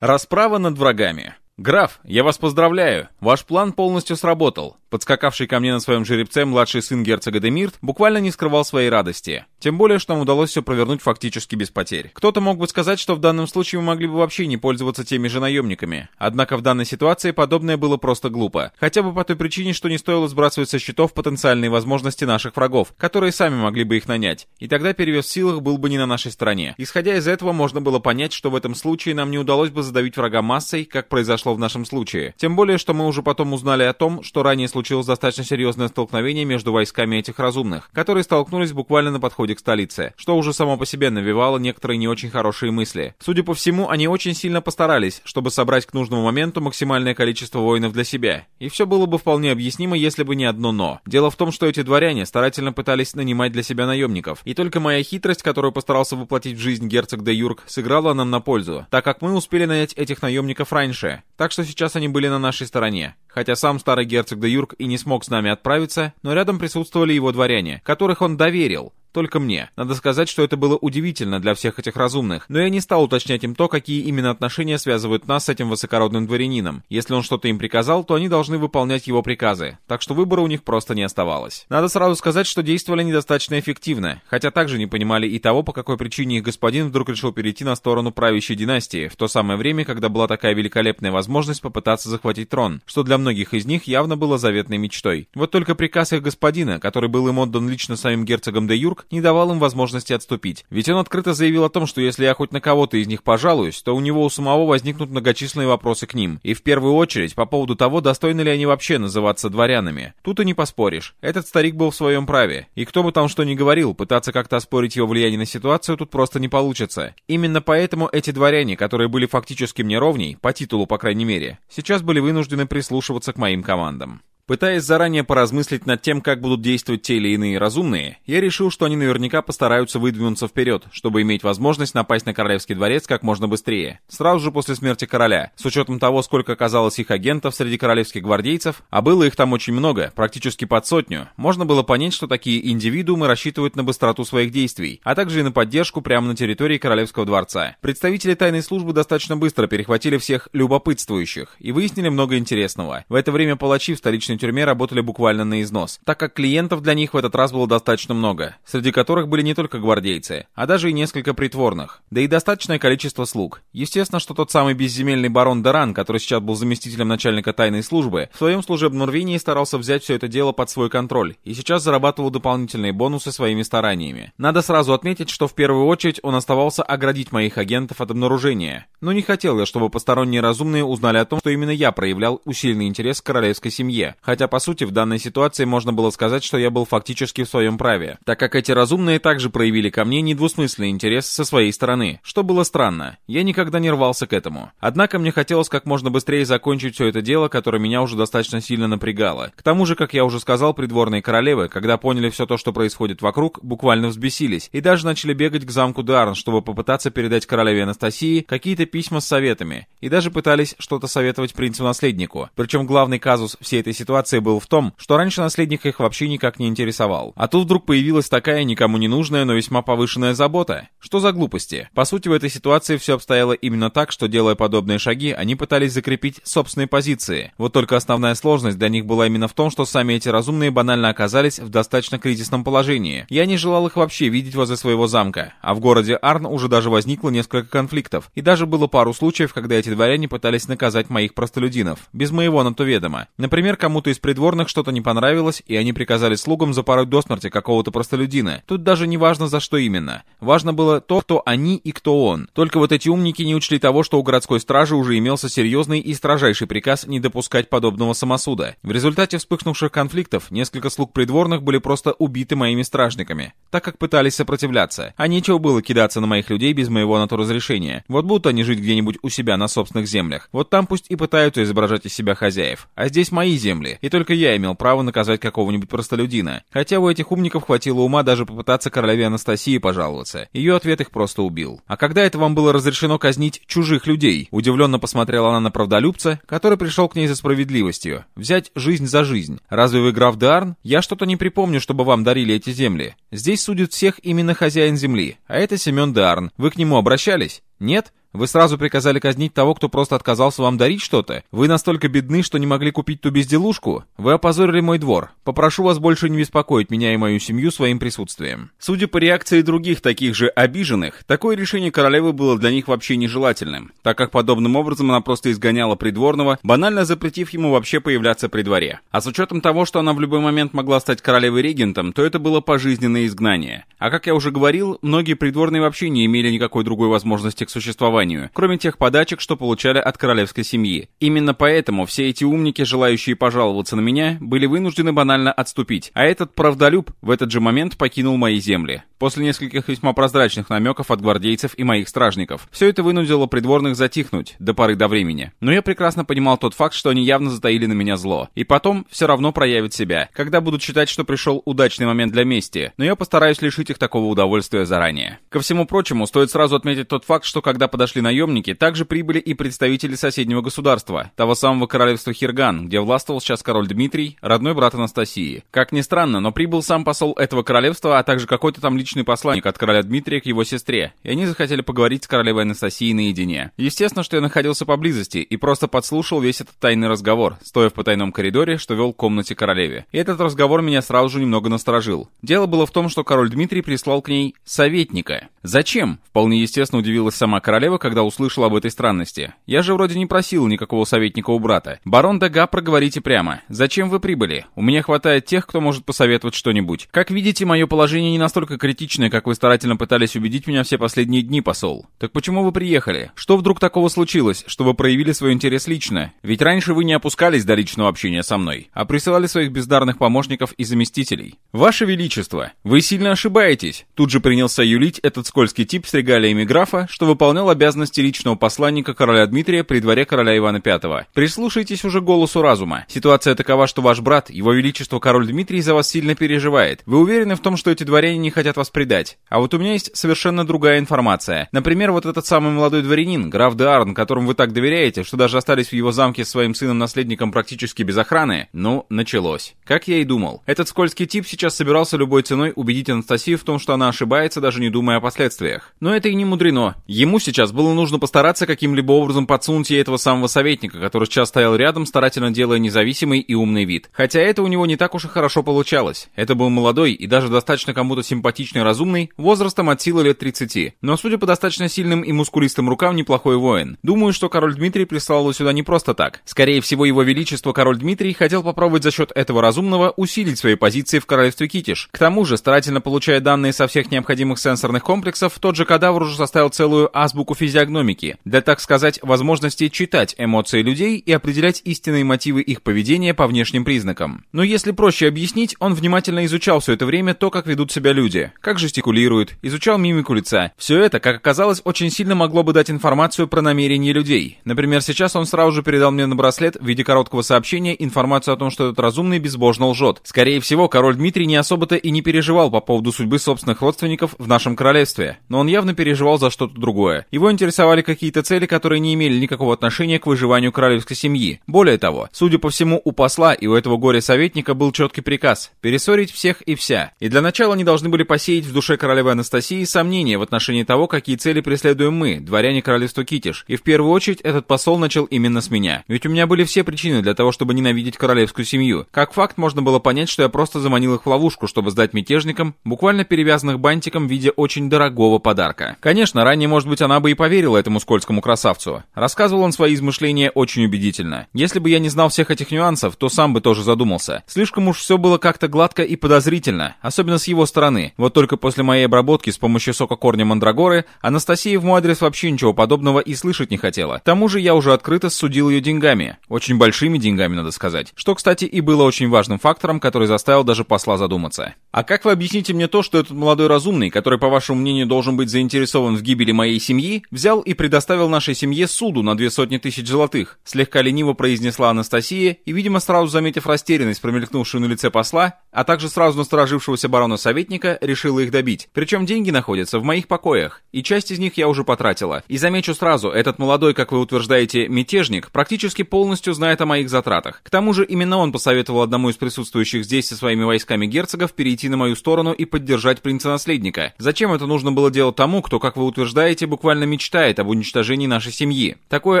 Расправа над врагами. «Граф, я вас поздравляю! Ваш план полностью сработал. Подскакавший ко мне на своем жеребце младший сын герцога Демирт буквально не скрывал своей радости. Тем более, что нам удалось все провернуть фактически без потерь. Кто-то мог бы сказать, что в данном случае мы могли бы вообще не пользоваться теми же наемниками. Однако в данной ситуации подобное было просто глупо. Хотя бы по той причине, что не стоило сбрасывать со счетов потенциальные возможности наших врагов, которые сами могли бы их нанять. И тогда перевес в силах был бы не на нашей стороне. Исходя из этого, можно было понять, что в этом случае нам не удалось бы задавить врага массой, как произошло в нашем случае. Тем более, что мы уже потом узнали о том, что ранее случилось достаточно серьезное столкновение между войсками этих разумных, которые столкнулись буквально на подходе к столице, что уже само по себе навевало некоторые не очень хорошие мысли. Судя по всему, они очень сильно постарались, чтобы собрать к нужному моменту максимальное количество воинов для себя. И все было бы вполне объяснимо, если бы не одно «но». Дело в том, что эти дворяне старательно пытались нанимать для себя наемников, и только моя хитрость, которую постарался воплотить в жизнь герцог де Юрк, сыграла нам на пользу, так как мы успели нанять этих наемников раньше. Так что сейчас они были на нашей стороне. Хотя сам старый герцог де Юрк и не смог с нами отправиться, но рядом присутствовали его дворяне, которых он доверил, только мне. Надо сказать, что это было удивительно для всех этих разумных, но я не стал уточнять им то, какие именно отношения связывают нас с этим высокородным дворянином. Если он что-то им приказал, то они должны выполнять его приказы, так что выбора у них просто не оставалось. Надо сразу сказать, что действовали недостаточно эффективно, хотя также не понимали и того, по какой причине их господин вдруг решил перейти на сторону правящей династии, в то самое время, когда была такая великолепная возможность попытаться захватить трон, что для многих из них явно было заветной мечтой. Вот только приказ их господина, который был им отдан лично самим герцогом де Юрк, не давал им возможности отступить. Ведь он открыто заявил о том, что если я хоть на кого-то из них пожалуюсь, то у него у самого возникнут многочисленные вопросы к ним. И в первую очередь по поводу того, достойны ли они вообще называться дворянами. Тут и не поспоришь. Этот старик был в своем праве. И кто бы там что ни говорил, пытаться как-то оспорить его влияние на ситуацию тут просто не получится. Именно поэтому эти дворяне, которые были фактически мне ровней, по титулу по крайней мере, сейчас были вынуждены прислушиваться к моим командам. Пытаясь заранее поразмыслить над тем, как будут действовать те или иные разумные, я решил, что они наверняка постараются выдвинуться вперед, чтобы иметь возможность напасть на Королевский дворец как можно быстрее, сразу же после смерти короля, с учетом того, сколько оказалось их агентов среди королевских гвардейцев, а было их там очень много, практически под сотню, можно было понять, что такие индивидуумы рассчитывают на быстроту своих действий, а также и на поддержку прямо на территории Королевского дворца. Представители тайной службы достаточно быстро перехватили всех любопытствующих и выяснили много интересного. В это время палачи в столичной столичной тюрьме работали буквально на износ, так как клиентов для них в этот раз было достаточно много, среди которых были не только гвардейцы, а даже и несколько притворных, да и достаточное количество слуг. Естественно, что тот самый безземельный барон Даран, который сейчас был заместителем начальника тайной службы, в своем служебном рвении старался взять все это дело под свой контроль и сейчас зарабатывал дополнительные бонусы своими стараниями. Надо сразу отметить, что в первую очередь он оставался оградить моих агентов от обнаружения, но не хотел я, чтобы посторонние разумные узнали о том, что именно я проявлял усиленный интерес к королевской семье, Хотя, по сути, в данной ситуации можно было сказать, что я был фактически в своем праве, так как эти разумные также проявили ко мне недвусмысленный интерес со своей стороны, что было странно. Я никогда не рвался к этому. Однако мне хотелось как можно быстрее закончить все это дело, которое меня уже достаточно сильно напрягало. К тому же, как я уже сказал, придворные королевы, когда поняли все то, что происходит вокруг, буквально взбесились и даже начали бегать к замку Дарн, чтобы попытаться передать королеве Анастасии какие-то письма с советами, и даже пытались что-то советовать принцу-наследнику. Причем главный казус всей этой ситуации ситуации был в том, что раньше наследник их вообще никак не интересовал. А тут вдруг появилась такая никому не нужная, но весьма повышенная забота. Что за глупости? По сути, в этой ситуации все обстояло именно так, что делая подобные шаги, они пытались закрепить собственные позиции. Вот только основная сложность для них была именно в том, что сами эти разумные банально оказались в достаточно кризисном положении. Я не желал их вообще видеть возле своего замка, а в городе Арн уже даже возникло несколько конфликтов. И даже было пару случаев, когда эти дворяне пытались наказать моих простолюдинов, без моего на то ведома. Например, кому-то кому-то из придворных что-то не понравилось, и они приказали слугам запороть до смерти какого-то простолюдина. Тут даже не важно за что именно. Важно было то, кто они и кто он. Только вот эти умники не учли того, что у городской стражи уже имелся серьезный и строжайший приказ не допускать подобного самосуда. В результате вспыхнувших конфликтов несколько слуг придворных были просто убиты моими стражниками, так как пытались сопротивляться. А нечего было кидаться на моих людей без моего на то разрешения. Вот будут они жить где-нибудь у себя на собственных землях. Вот там пусть и пытаются изображать из себя хозяев. А здесь мои земли и только я имел право наказать какого-нибудь простолюдина. Хотя у этих умников хватило ума даже попытаться королеве Анастасии пожаловаться. Ее ответ их просто убил. «А когда это вам было разрешено казнить чужих людей?» Удивленно посмотрела она на правдолюбца, который пришел к ней за справедливостью. «Взять жизнь за жизнь. Разве вы граф Дарн? Я что-то не припомню, чтобы вам дарили эти земли. Здесь судит всех именно хозяин земли, а это Семен Дарн. Вы к нему обращались?» «Нет?» Вы сразу приказали казнить того, кто просто отказался вам дарить что-то? Вы настолько бедны, что не могли купить ту безделушку? Вы опозорили мой двор. Попрошу вас больше не беспокоить меня и мою семью своим присутствием». Судя по реакции других таких же обиженных, такое решение королевы было для них вообще нежелательным, так как подобным образом она просто изгоняла придворного, банально запретив ему вообще появляться при дворе. А с учетом того, что она в любой момент могла стать королевой-регентом, то это было пожизненное изгнание. А как я уже говорил, многие придворные вообще не имели никакой другой возможности к существованию, кроме тех подачек, что получали от королевской семьи. Именно поэтому все эти умники, желающие пожаловаться на меня, были вынуждены банально отступить, а этот правдолюб в этот же момент покинул мои земли. После нескольких весьма прозрачных намеков от гвардейцев и моих стражников. Все это вынудило придворных затихнуть, до поры до времени. Но я прекрасно понимал тот факт, что они явно затаили на меня зло. И потом все равно проявят себя, когда будут считать, что пришел удачный момент для мести. Но я постараюсь лишить их такого удовольствия заранее. Ко всему прочему, стоит сразу отметить тот факт, что когда подошли наемники, также прибыли и представители соседнего государства, того самого королевства Хирган, где властвовал сейчас король Дмитрий, родной брат Анастасии. Как ни странно, но прибыл сам посол этого королевства, а также какой-то там личный посланник от короля Дмитрия к его сестре, и они захотели поговорить с королевой Анастасией наедине. Естественно, что я находился поблизости и просто подслушал весь этот тайный разговор, стоя в потайном коридоре, что вел к комнате королеве. И этот разговор меня сразу же немного насторожил. Дело было в том, что король Дмитрий прислал к ней советника. Зачем? Вполне естественно удивилась сама королева, когда услышала об этой странности. Я же вроде не просил никакого советника у брата. Барон Дага, проговорите прямо. Зачем вы прибыли? У меня хватает тех, кто может посоветовать что-нибудь. Как видите, мое положение не настолько критичное, как вы старательно пытались убедить меня все последние дни, посол. Так почему вы приехали? Что вдруг такого случилось, что вы проявили свой интерес лично? Ведь раньше вы не опускались до личного общения со мной, а присылали своих бездарных помощников и заместителей. Ваше Величество, вы сильно ошибаетесь. Тут же принялся юлить этот скользкий тип с регалиями графа, что выполнял обязанности личного посланника короля Дмитрия при дворе короля Ивана V. Прислушайтесь уже голосу разума. Ситуация такова, что ваш брат, его величество король Дмитрий, за вас сильно переживает. Вы уверены в том, что эти дворяне не хотят вас предать? А вот у меня есть совершенно другая информация. Например, вот этот самый молодой дворянин, граф де Арн, которому вы так доверяете, что даже остались в его замке с своим сыном-наследником практически без охраны, ну, началось. Как я и думал. Этот скользкий тип сейчас собирался любой ценой убедить Анастасию в том, что она ошибается, даже не думая о последствиях. Но это и не мудрено. Ему сейчас было нужно постараться каким-либо образом подсунуть ей этого самого советника, который сейчас стоял рядом, старательно делая независимый и умный вид. Хотя это у него не так уж и хорошо получалось. Это был молодой и даже достаточно кому-то симпатичный разумный, возрастом от силы лет 30. Но судя по достаточно сильным и мускулистым рукам, неплохой воин. Думаю, что король Дмитрий прислал его сюда не просто так. Скорее всего, его величество король Дмитрий хотел попробовать за счет этого разумного усилить свои позиции в королевстве Китиш. К тому же, старательно получая данные со всех необходимых сенсорных комплексов, тот же кадавр уже составил целую азбуку физиогномики, для, так сказать, возможности читать эмоции людей и определять истинные мотивы их поведения по внешним признакам. Но если проще объяснить, он внимательно изучал все это время то, как ведут себя люди, как жестикулируют, изучал мимику лица. Все это, как оказалось, очень сильно могло бы дать информацию про намерения людей. Например, сейчас он сразу же передал мне на браслет в виде короткого сообщения информацию о том, что этот разумный безбожно лжет. Скорее всего, король Дмитрий не особо-то и не переживал по поводу судьбы собственных родственников в нашем королевстве, но он явно переживал за что-то другое. Его интересовали какие-то цели, которые не имели никакого отношения к выживанию королевской семьи. Более того, судя по всему, у посла и у этого горя-советника был четкий приказ – перессорить всех и вся. И для начала они должны были посеять в душе королевы Анастасии сомнения в отношении того, какие цели преследуем мы, дворяне королевства Китиш. И в первую очередь этот посол начал именно с меня. Ведь у меня были все причины для того, чтобы ненавидеть королевскую семью. Как факт, можно было понять, что я просто заманил их в ловушку, чтобы сдать мятежникам, буквально перевязанных бантиком в виде очень дорогого подарка. Конечно, ранее, может быть, она бы и поверила этому скользкому красавцу. Рассказывал он свои измышления очень убедительно. Если бы я не знал всех этих нюансов, то сам бы тоже задумался. Слишком уж все было как-то гладко и подозрительно, особенно с его стороны. Вот только после моей обработки с помощью сока корня мандрагоры, Анастасия в мой адрес вообще ничего подобного и слышать не хотела. К тому же я уже открыто судил ее деньгами. Очень большими деньгами, надо сказать. Что, кстати, и было очень важным фактором, который заставил даже посла задуматься. А как вы объясните мне то, что этот молодой разумный, который, по вашему мнению, должен быть заинтересован в гибели моей семьи, взял и предоставил нашей семье суду на две сотни тысяч золотых? Слегка лениво произнесла Анастасия и, видимо, сразу заметив растерянность, промелькнувшую на лице посла, а также сразу насторожившегося барона-советника, решила их добить. Причем деньги находятся в моих покоях, и часть из них я уже потратила. И замечу сразу, этот молодой, как вы утверждаете, мятежник, практически полностью знает о моих затратах. К тому же именно он посоветовал одному из присутствующих здесь со своими войсками герцогов перейти на мою сторону и поддержать принца-наследника. Зачем это нужно было делать тому, кто, как вы утверждаете, буквально мечтает мечтает об уничтожении нашей семьи. Такое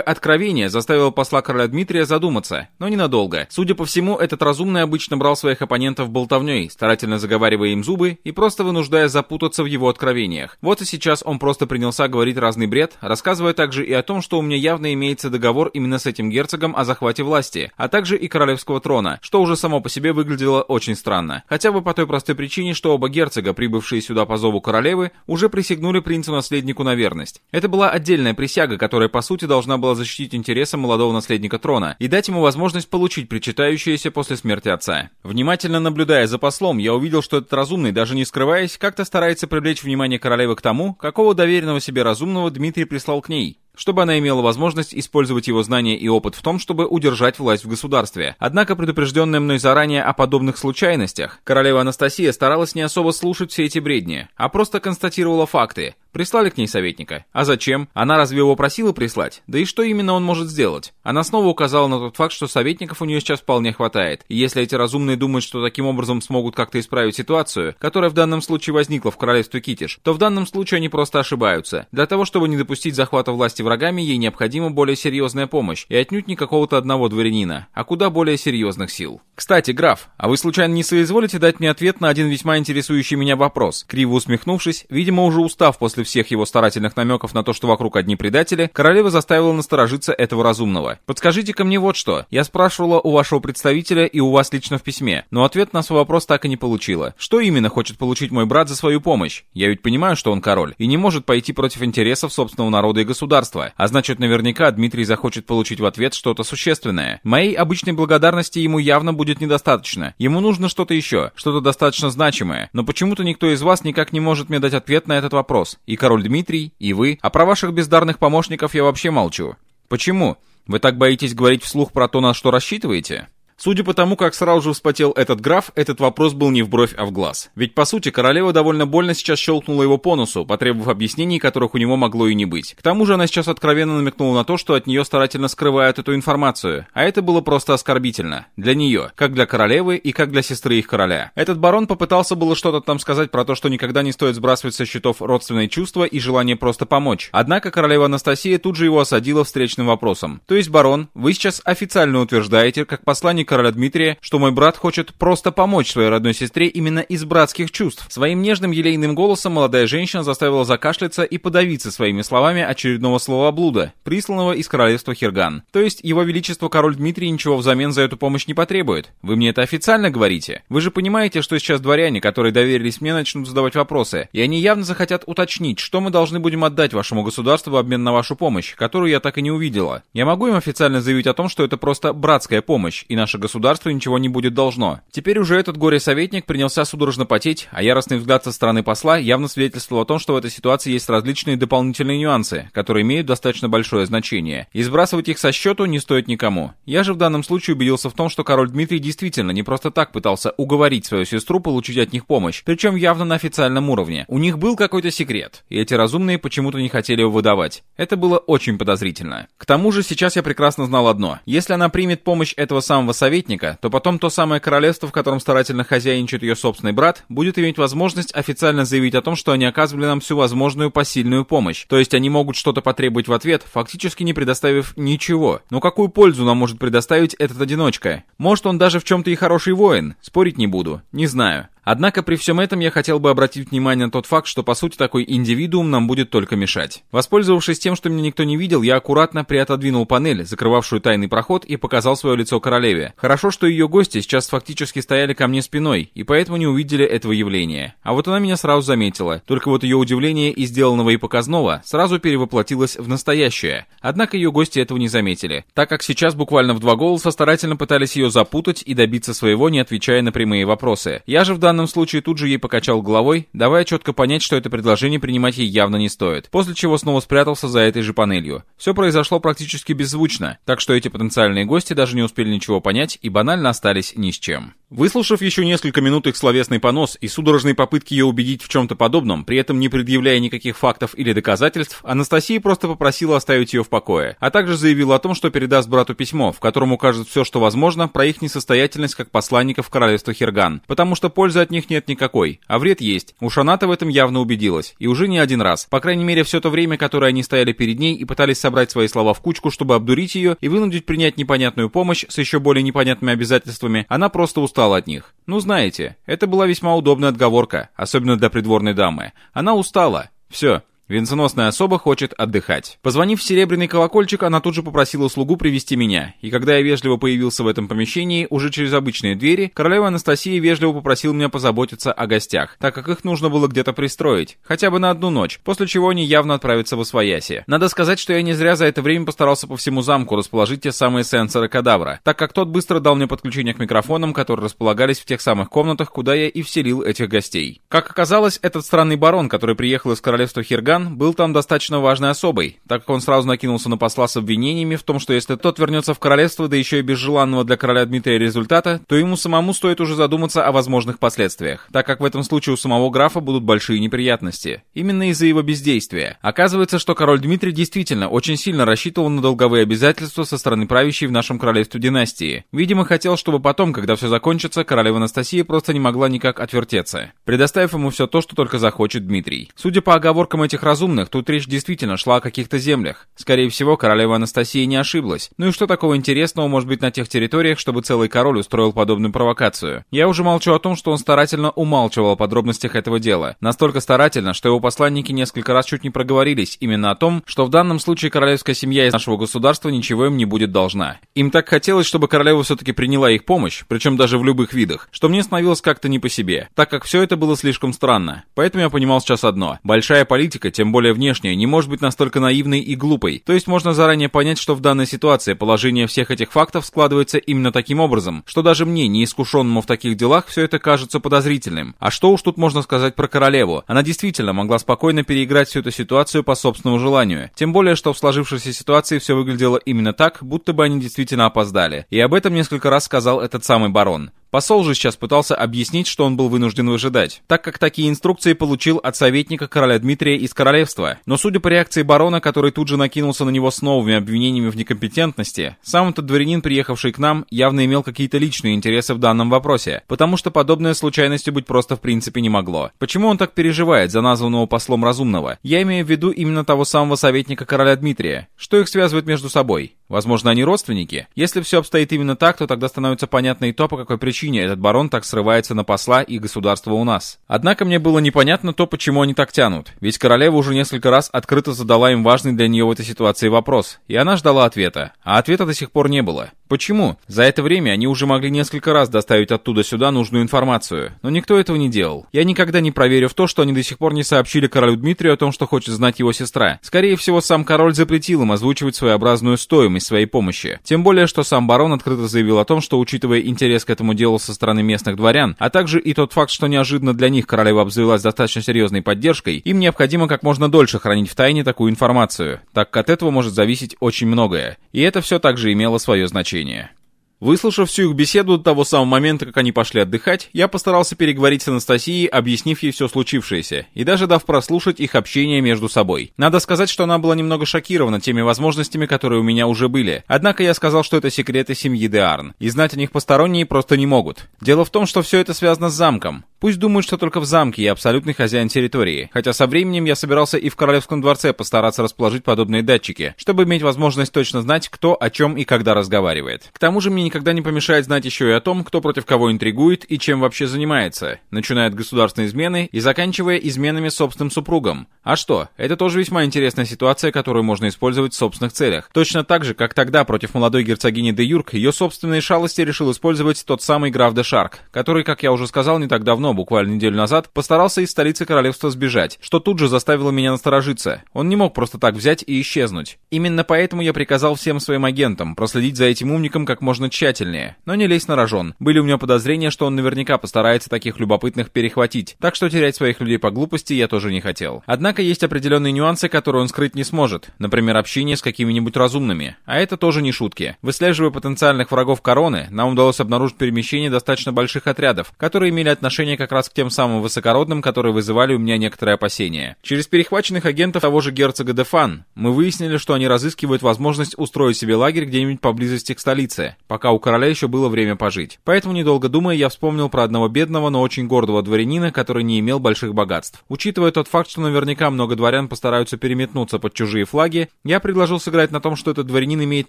откровение заставило посла короля Дмитрия задуматься, но ненадолго. Судя по всему, этот разумный обычно брал своих оппонентов болтовней, старательно заговаривая им зубы и просто вынуждая запутаться в его откровениях. Вот и сейчас он просто принялся говорить разный бред, рассказывая также и о том, что у меня явно имеется договор именно с этим герцогом о захвате власти, а также и королевского трона, что уже само по себе выглядело очень странно. Хотя бы по той простой причине, что оба герцога, прибывшие сюда по зову королевы, уже присягнули принцу-наследнику на верность. Это была отдельная присяга, которая по сути должна была защитить интересы молодого наследника трона и дать ему возможность получить причитающееся после смерти отца. Внимательно наблюдая за послом, я увидел, что этот разумный, даже не скрываясь, как-то старается привлечь внимание королевы к тому, какого доверенного себе разумного Дмитрий прислал к ней чтобы она имела возможность использовать его знания и опыт в том, чтобы удержать власть в государстве. Однако, предупрежденная мной заранее о подобных случайностях, королева Анастасия старалась не особо слушать все эти бредни, а просто констатировала факты, Прислали к ней советника. А зачем? Она разве его просила прислать? Да и что именно он может сделать? Она снова указала на тот факт, что советников у нее сейчас вполне хватает. И если эти разумные думают, что таким образом смогут как-то исправить ситуацию, которая в данном случае возникла в королевстве Китиш, то в данном случае они просто ошибаются. Для того, чтобы не допустить захвата власти врагами, ей необходима более серьезная помощь. И отнюдь не какого-то одного дворянина, а куда более серьезных сил. Кстати, граф, а вы случайно не соизволите дать мне ответ на один весьма интересующий меня вопрос? Криво усмехнувшись, видимо уже устав после всех его старательных намеков на то, что вокруг одни предатели, королева заставила насторожиться этого разумного. «Подскажите-ка мне вот что. Я спрашивала у вашего представителя и у вас лично в письме, но ответ на свой вопрос так и не получила. Что именно хочет получить мой брат за свою помощь? Я ведь понимаю, что он король, и не может пойти против интересов собственного народа и государства. А значит, наверняка Дмитрий захочет получить в ответ что-то существенное. Моей обычной благодарности ему явно будет недостаточно. Ему нужно что-то еще, что-то достаточно значимое. Но почему-то никто из вас никак не может мне дать ответ на этот вопрос. И король Дмитрий, и вы, а про ваших бездарных помощников я вообще молчу. Почему? Вы так боитесь говорить вслух про то, на что рассчитываете? Судя по тому, как сразу же вспотел этот граф, этот вопрос был не в бровь, а в глаз. Ведь, по сути, королева довольно больно сейчас щелкнула его по носу, потребовав объяснений, которых у него могло и не быть. К тому же она сейчас откровенно намекнула на то, что от нее старательно скрывают эту информацию, а это было просто оскорбительно. Для нее, как для королевы и как для сестры их короля. Этот барон попытался было что-то там сказать про то, что никогда не стоит сбрасывать со счетов родственные чувства и желание просто помочь. Однако королева Анастасия тут же его осадила встречным вопросом. То есть, барон, вы сейчас официально утверждаете, как посланник короля Дмитрия, что мой брат хочет просто помочь своей родной сестре именно из братских чувств. Своим нежным елейным голосом молодая женщина заставила закашляться и подавиться своими словами очередного слова блуда, присланного из королевства Хирган. То есть его величество король Дмитрий ничего взамен за эту помощь не потребует. Вы мне это официально говорите? Вы же понимаете, что сейчас дворяне, которые доверились мне, начнут задавать вопросы, и они явно захотят уточнить, что мы должны будем отдать вашему государству в обмен на вашу помощь, которую я так и не увидела. Я могу им официально заявить о том, что это просто братская помощь, и наша наше государство ничего не будет должно. Теперь уже этот горе-советник принялся судорожно потеть, а яростный взгляд со стороны посла явно свидетельствовал о том, что в этой ситуации есть различные дополнительные нюансы, которые имеют достаточно большое значение. И сбрасывать их со счету не стоит никому. Я же в данном случае убедился в том, что король Дмитрий действительно не просто так пытался уговорить свою сестру получить от них помощь, причем явно на официальном уровне. У них был какой-то секрет, и эти разумные почему-то не хотели его выдавать. Это было очень подозрительно. К тому же сейчас я прекрасно знал одно. Если она примет помощь этого самого советника, советника, то потом то самое королевство, в котором старательно хозяйничает ее собственный брат, будет иметь возможность официально заявить о том, что они оказывали нам всю возможную посильную помощь. То есть они могут что-то потребовать в ответ, фактически не предоставив ничего. Но какую пользу нам может предоставить этот одиночка? Может он даже в чем-то и хороший воин? Спорить не буду. Не знаю. Однако при всем этом я хотел бы обратить внимание на тот факт, что по сути такой индивидуум нам будет только мешать. Воспользовавшись тем, что меня никто не видел, я аккуратно приотодвинул панель, закрывавшую тайный проход, и показал свое лицо королеве. Хорошо, что ее гости сейчас фактически стояли ко мне спиной, и поэтому не увидели этого явления. А вот она меня сразу заметила. Только вот ее удивление и сделанного и показного сразу перевоплотилось в настоящее. Однако ее гости этого не заметили, так как сейчас буквально в два голоса старательно пытались ее запутать и добиться своего, не отвечая на прямые вопросы. Я же в данном данном случае тут же ей покачал головой, давая четко понять, что это предложение принимать ей явно не стоит, после чего снова спрятался за этой же панелью. Все произошло практически беззвучно, так что эти потенциальные гости даже не успели ничего понять и банально остались ни с чем. Выслушав еще несколько минут их словесный понос и судорожные попытки ее убедить в чем-то подобном, при этом не предъявляя никаких фактов или доказательств, Анастасия просто попросила оставить ее в покое, а также заявила о том, что передаст брату письмо, в котором укажет все, что возможно, про их несостоятельность как посланников королевства Херган, потому что польза от них нет никакой, а вред есть. Уж она-то в этом явно убедилась, и уже не один раз. По крайней мере, все то время, которое они стояли перед ней и пытались собрать свои слова в кучку, чтобы обдурить ее и вынудить принять непонятную помощь с еще более непонятными обязательствами, она просто устала от них. Ну знаете, это была весьма удобная отговорка, особенно для придворной дамы. Она устала. Все, Венценосная особа хочет отдыхать. Позвонив в серебряный колокольчик, она тут же попросила слугу привести меня, и когда я вежливо появился в этом помещении, уже через обычные двери, королева Анастасия вежливо попросила меня позаботиться о гостях, так как их нужно было где-то пристроить, хотя бы на одну ночь, после чего они явно отправятся в Освояси. Надо сказать, что я не зря за это время постарался по всему замку расположить те самые сенсоры кадавра, так как тот быстро дал мне подключение к микрофонам, которые располагались в тех самых комнатах, куда я и вселил этих гостей. Как оказалось, этот странный барон, который приехал из королевства Хирган, Каган был там достаточно важной особой, так как он сразу накинулся на посла с обвинениями в том, что если тот вернется в королевство, да еще и без желанного для короля Дмитрия результата, то ему самому стоит уже задуматься о возможных последствиях, так как в этом случае у самого графа будут большие неприятности. Именно из-за его бездействия. Оказывается, что король Дмитрий действительно очень сильно рассчитывал на долговые обязательства со стороны правящей в нашем королевстве династии. Видимо, хотел, чтобы потом, когда все закончится, королева Анастасия просто не могла никак отвертеться, предоставив ему все то, что только захочет Дмитрий. Судя по оговоркам этих разумных, тут речь действительно шла о каких-то землях. Скорее всего, королева Анастасия не ошиблась. Ну и что такого интересного может быть на тех территориях, чтобы целый король устроил подобную провокацию? Я уже молчу о том, что он старательно умалчивал о подробностях этого дела. Настолько старательно, что его посланники несколько раз чуть не проговорились именно о том, что в данном случае королевская семья из нашего государства ничего им не будет должна. Им так хотелось, чтобы королева все-таки приняла их помощь, причем даже в любых видах, что мне становилось как-то не по себе, так как все это было слишком странно. Поэтому я понимал сейчас одно. Большая политика тем более внешняя, не может быть настолько наивной и глупой. То есть можно заранее понять, что в данной ситуации положение всех этих фактов складывается именно таким образом, что даже мне, неискушенному в таких делах, все это кажется подозрительным. А что уж тут можно сказать про королеву? Она действительно могла спокойно переиграть всю эту ситуацию по собственному желанию. Тем более, что в сложившейся ситуации все выглядело именно так, будто бы они действительно опоздали. И об этом несколько раз сказал этот самый барон. Посол же сейчас пытался объяснить, что он был вынужден выжидать, так как такие инструкции получил от советника короля Дмитрия из королевства. Но судя по реакции барона, который тут же накинулся на него с новыми обвинениями в некомпетентности, сам этот дворянин, приехавший к нам, явно имел какие-то личные интересы в данном вопросе, потому что подобное случайностью быть просто в принципе не могло. Почему он так переживает за названного послом разумного? Я имею в виду именно того самого советника короля Дмитрия. Что их связывает между собой? Возможно, они родственники? Если все обстоит именно так, то тогда становится понятно и то, по какой причине причине этот барон так срывается на посла и государство у нас. Однако мне было непонятно то, почему они так тянут. Ведь королева уже несколько раз открыто задала им важный для нее в этой ситуации вопрос, и она ждала ответа. А ответа до сих пор не было. Почему? За это время они уже могли несколько раз доставить оттуда сюда нужную информацию, но никто этого не делал. Я никогда не проверю в то, что они до сих пор не сообщили королю Дмитрию о том, что хочет знать его сестра. Скорее всего, сам король запретил им озвучивать своеобразную стоимость своей помощи. Тем более, что сам барон открыто заявил о том, что, учитывая интерес к этому делу со стороны местных дворян, а также и тот факт, что неожиданно для них королева обзавелась достаточно серьезной поддержкой, им необходимо как можно дольше хранить в тайне такую информацию, так как от этого может зависеть очень многое. И это все также имело свое значение значение. Выслушав всю их беседу до того самого момента, как они пошли отдыхать, я постарался переговорить с Анастасией, объяснив ей все случившееся, и даже дав прослушать их общение между собой. Надо сказать, что она была немного шокирована теми возможностями, которые у меня уже были. Однако я сказал, что это секреты семьи Деарн, и знать о них посторонние просто не могут. Дело в том, что все это связано с замком. Пусть думают, что только в замке я абсолютный хозяин территории, хотя со временем я собирался и в Королевском дворце постараться расположить подобные датчики, чтобы иметь возможность точно знать, кто о чем и когда разговаривает. К тому же мне никогда не помешает знать еще и о том, кто против кого интригует и чем вообще занимается, начиная от государственной измены и заканчивая изменами собственным супругом. А что, это тоже весьма интересная ситуация, которую можно использовать в собственных целях. Точно так же, как тогда против молодой герцогини де Юрк ее собственные шалости решил использовать тот самый граф де Шарк, который, как я уже сказал не так давно, давно, буквально неделю назад, постарался из столицы королевства сбежать, что тут же заставило меня насторожиться. Он не мог просто так взять и исчезнуть. Именно поэтому я приказал всем своим агентам проследить за этим умником как можно тщательнее, но не лезть на рожон. Были у меня подозрения, что он наверняка постарается таких любопытных перехватить, так что терять своих людей по глупости я тоже не хотел. Однако есть определенные нюансы, которые он скрыть не сможет, например, общение с какими-нибудь разумными, а это тоже не шутки. Выслеживая потенциальных врагов короны, нам удалось обнаружить перемещение достаточно больших отрядов, которые имели отношение как раз к тем самым высокородным, которые вызывали у меня некоторые опасения. Через перехваченных агентов того же герцога Дефан мы выяснили, что они разыскивают возможность устроить себе лагерь где-нибудь поблизости к столице, пока у короля еще было время пожить. Поэтому, недолго думая, я вспомнил про одного бедного, но очень гордого дворянина, который не имел больших богатств. Учитывая тот факт, что наверняка много дворян постараются переметнуться под чужие флаги, я предложил сыграть на том, что этот дворянин имеет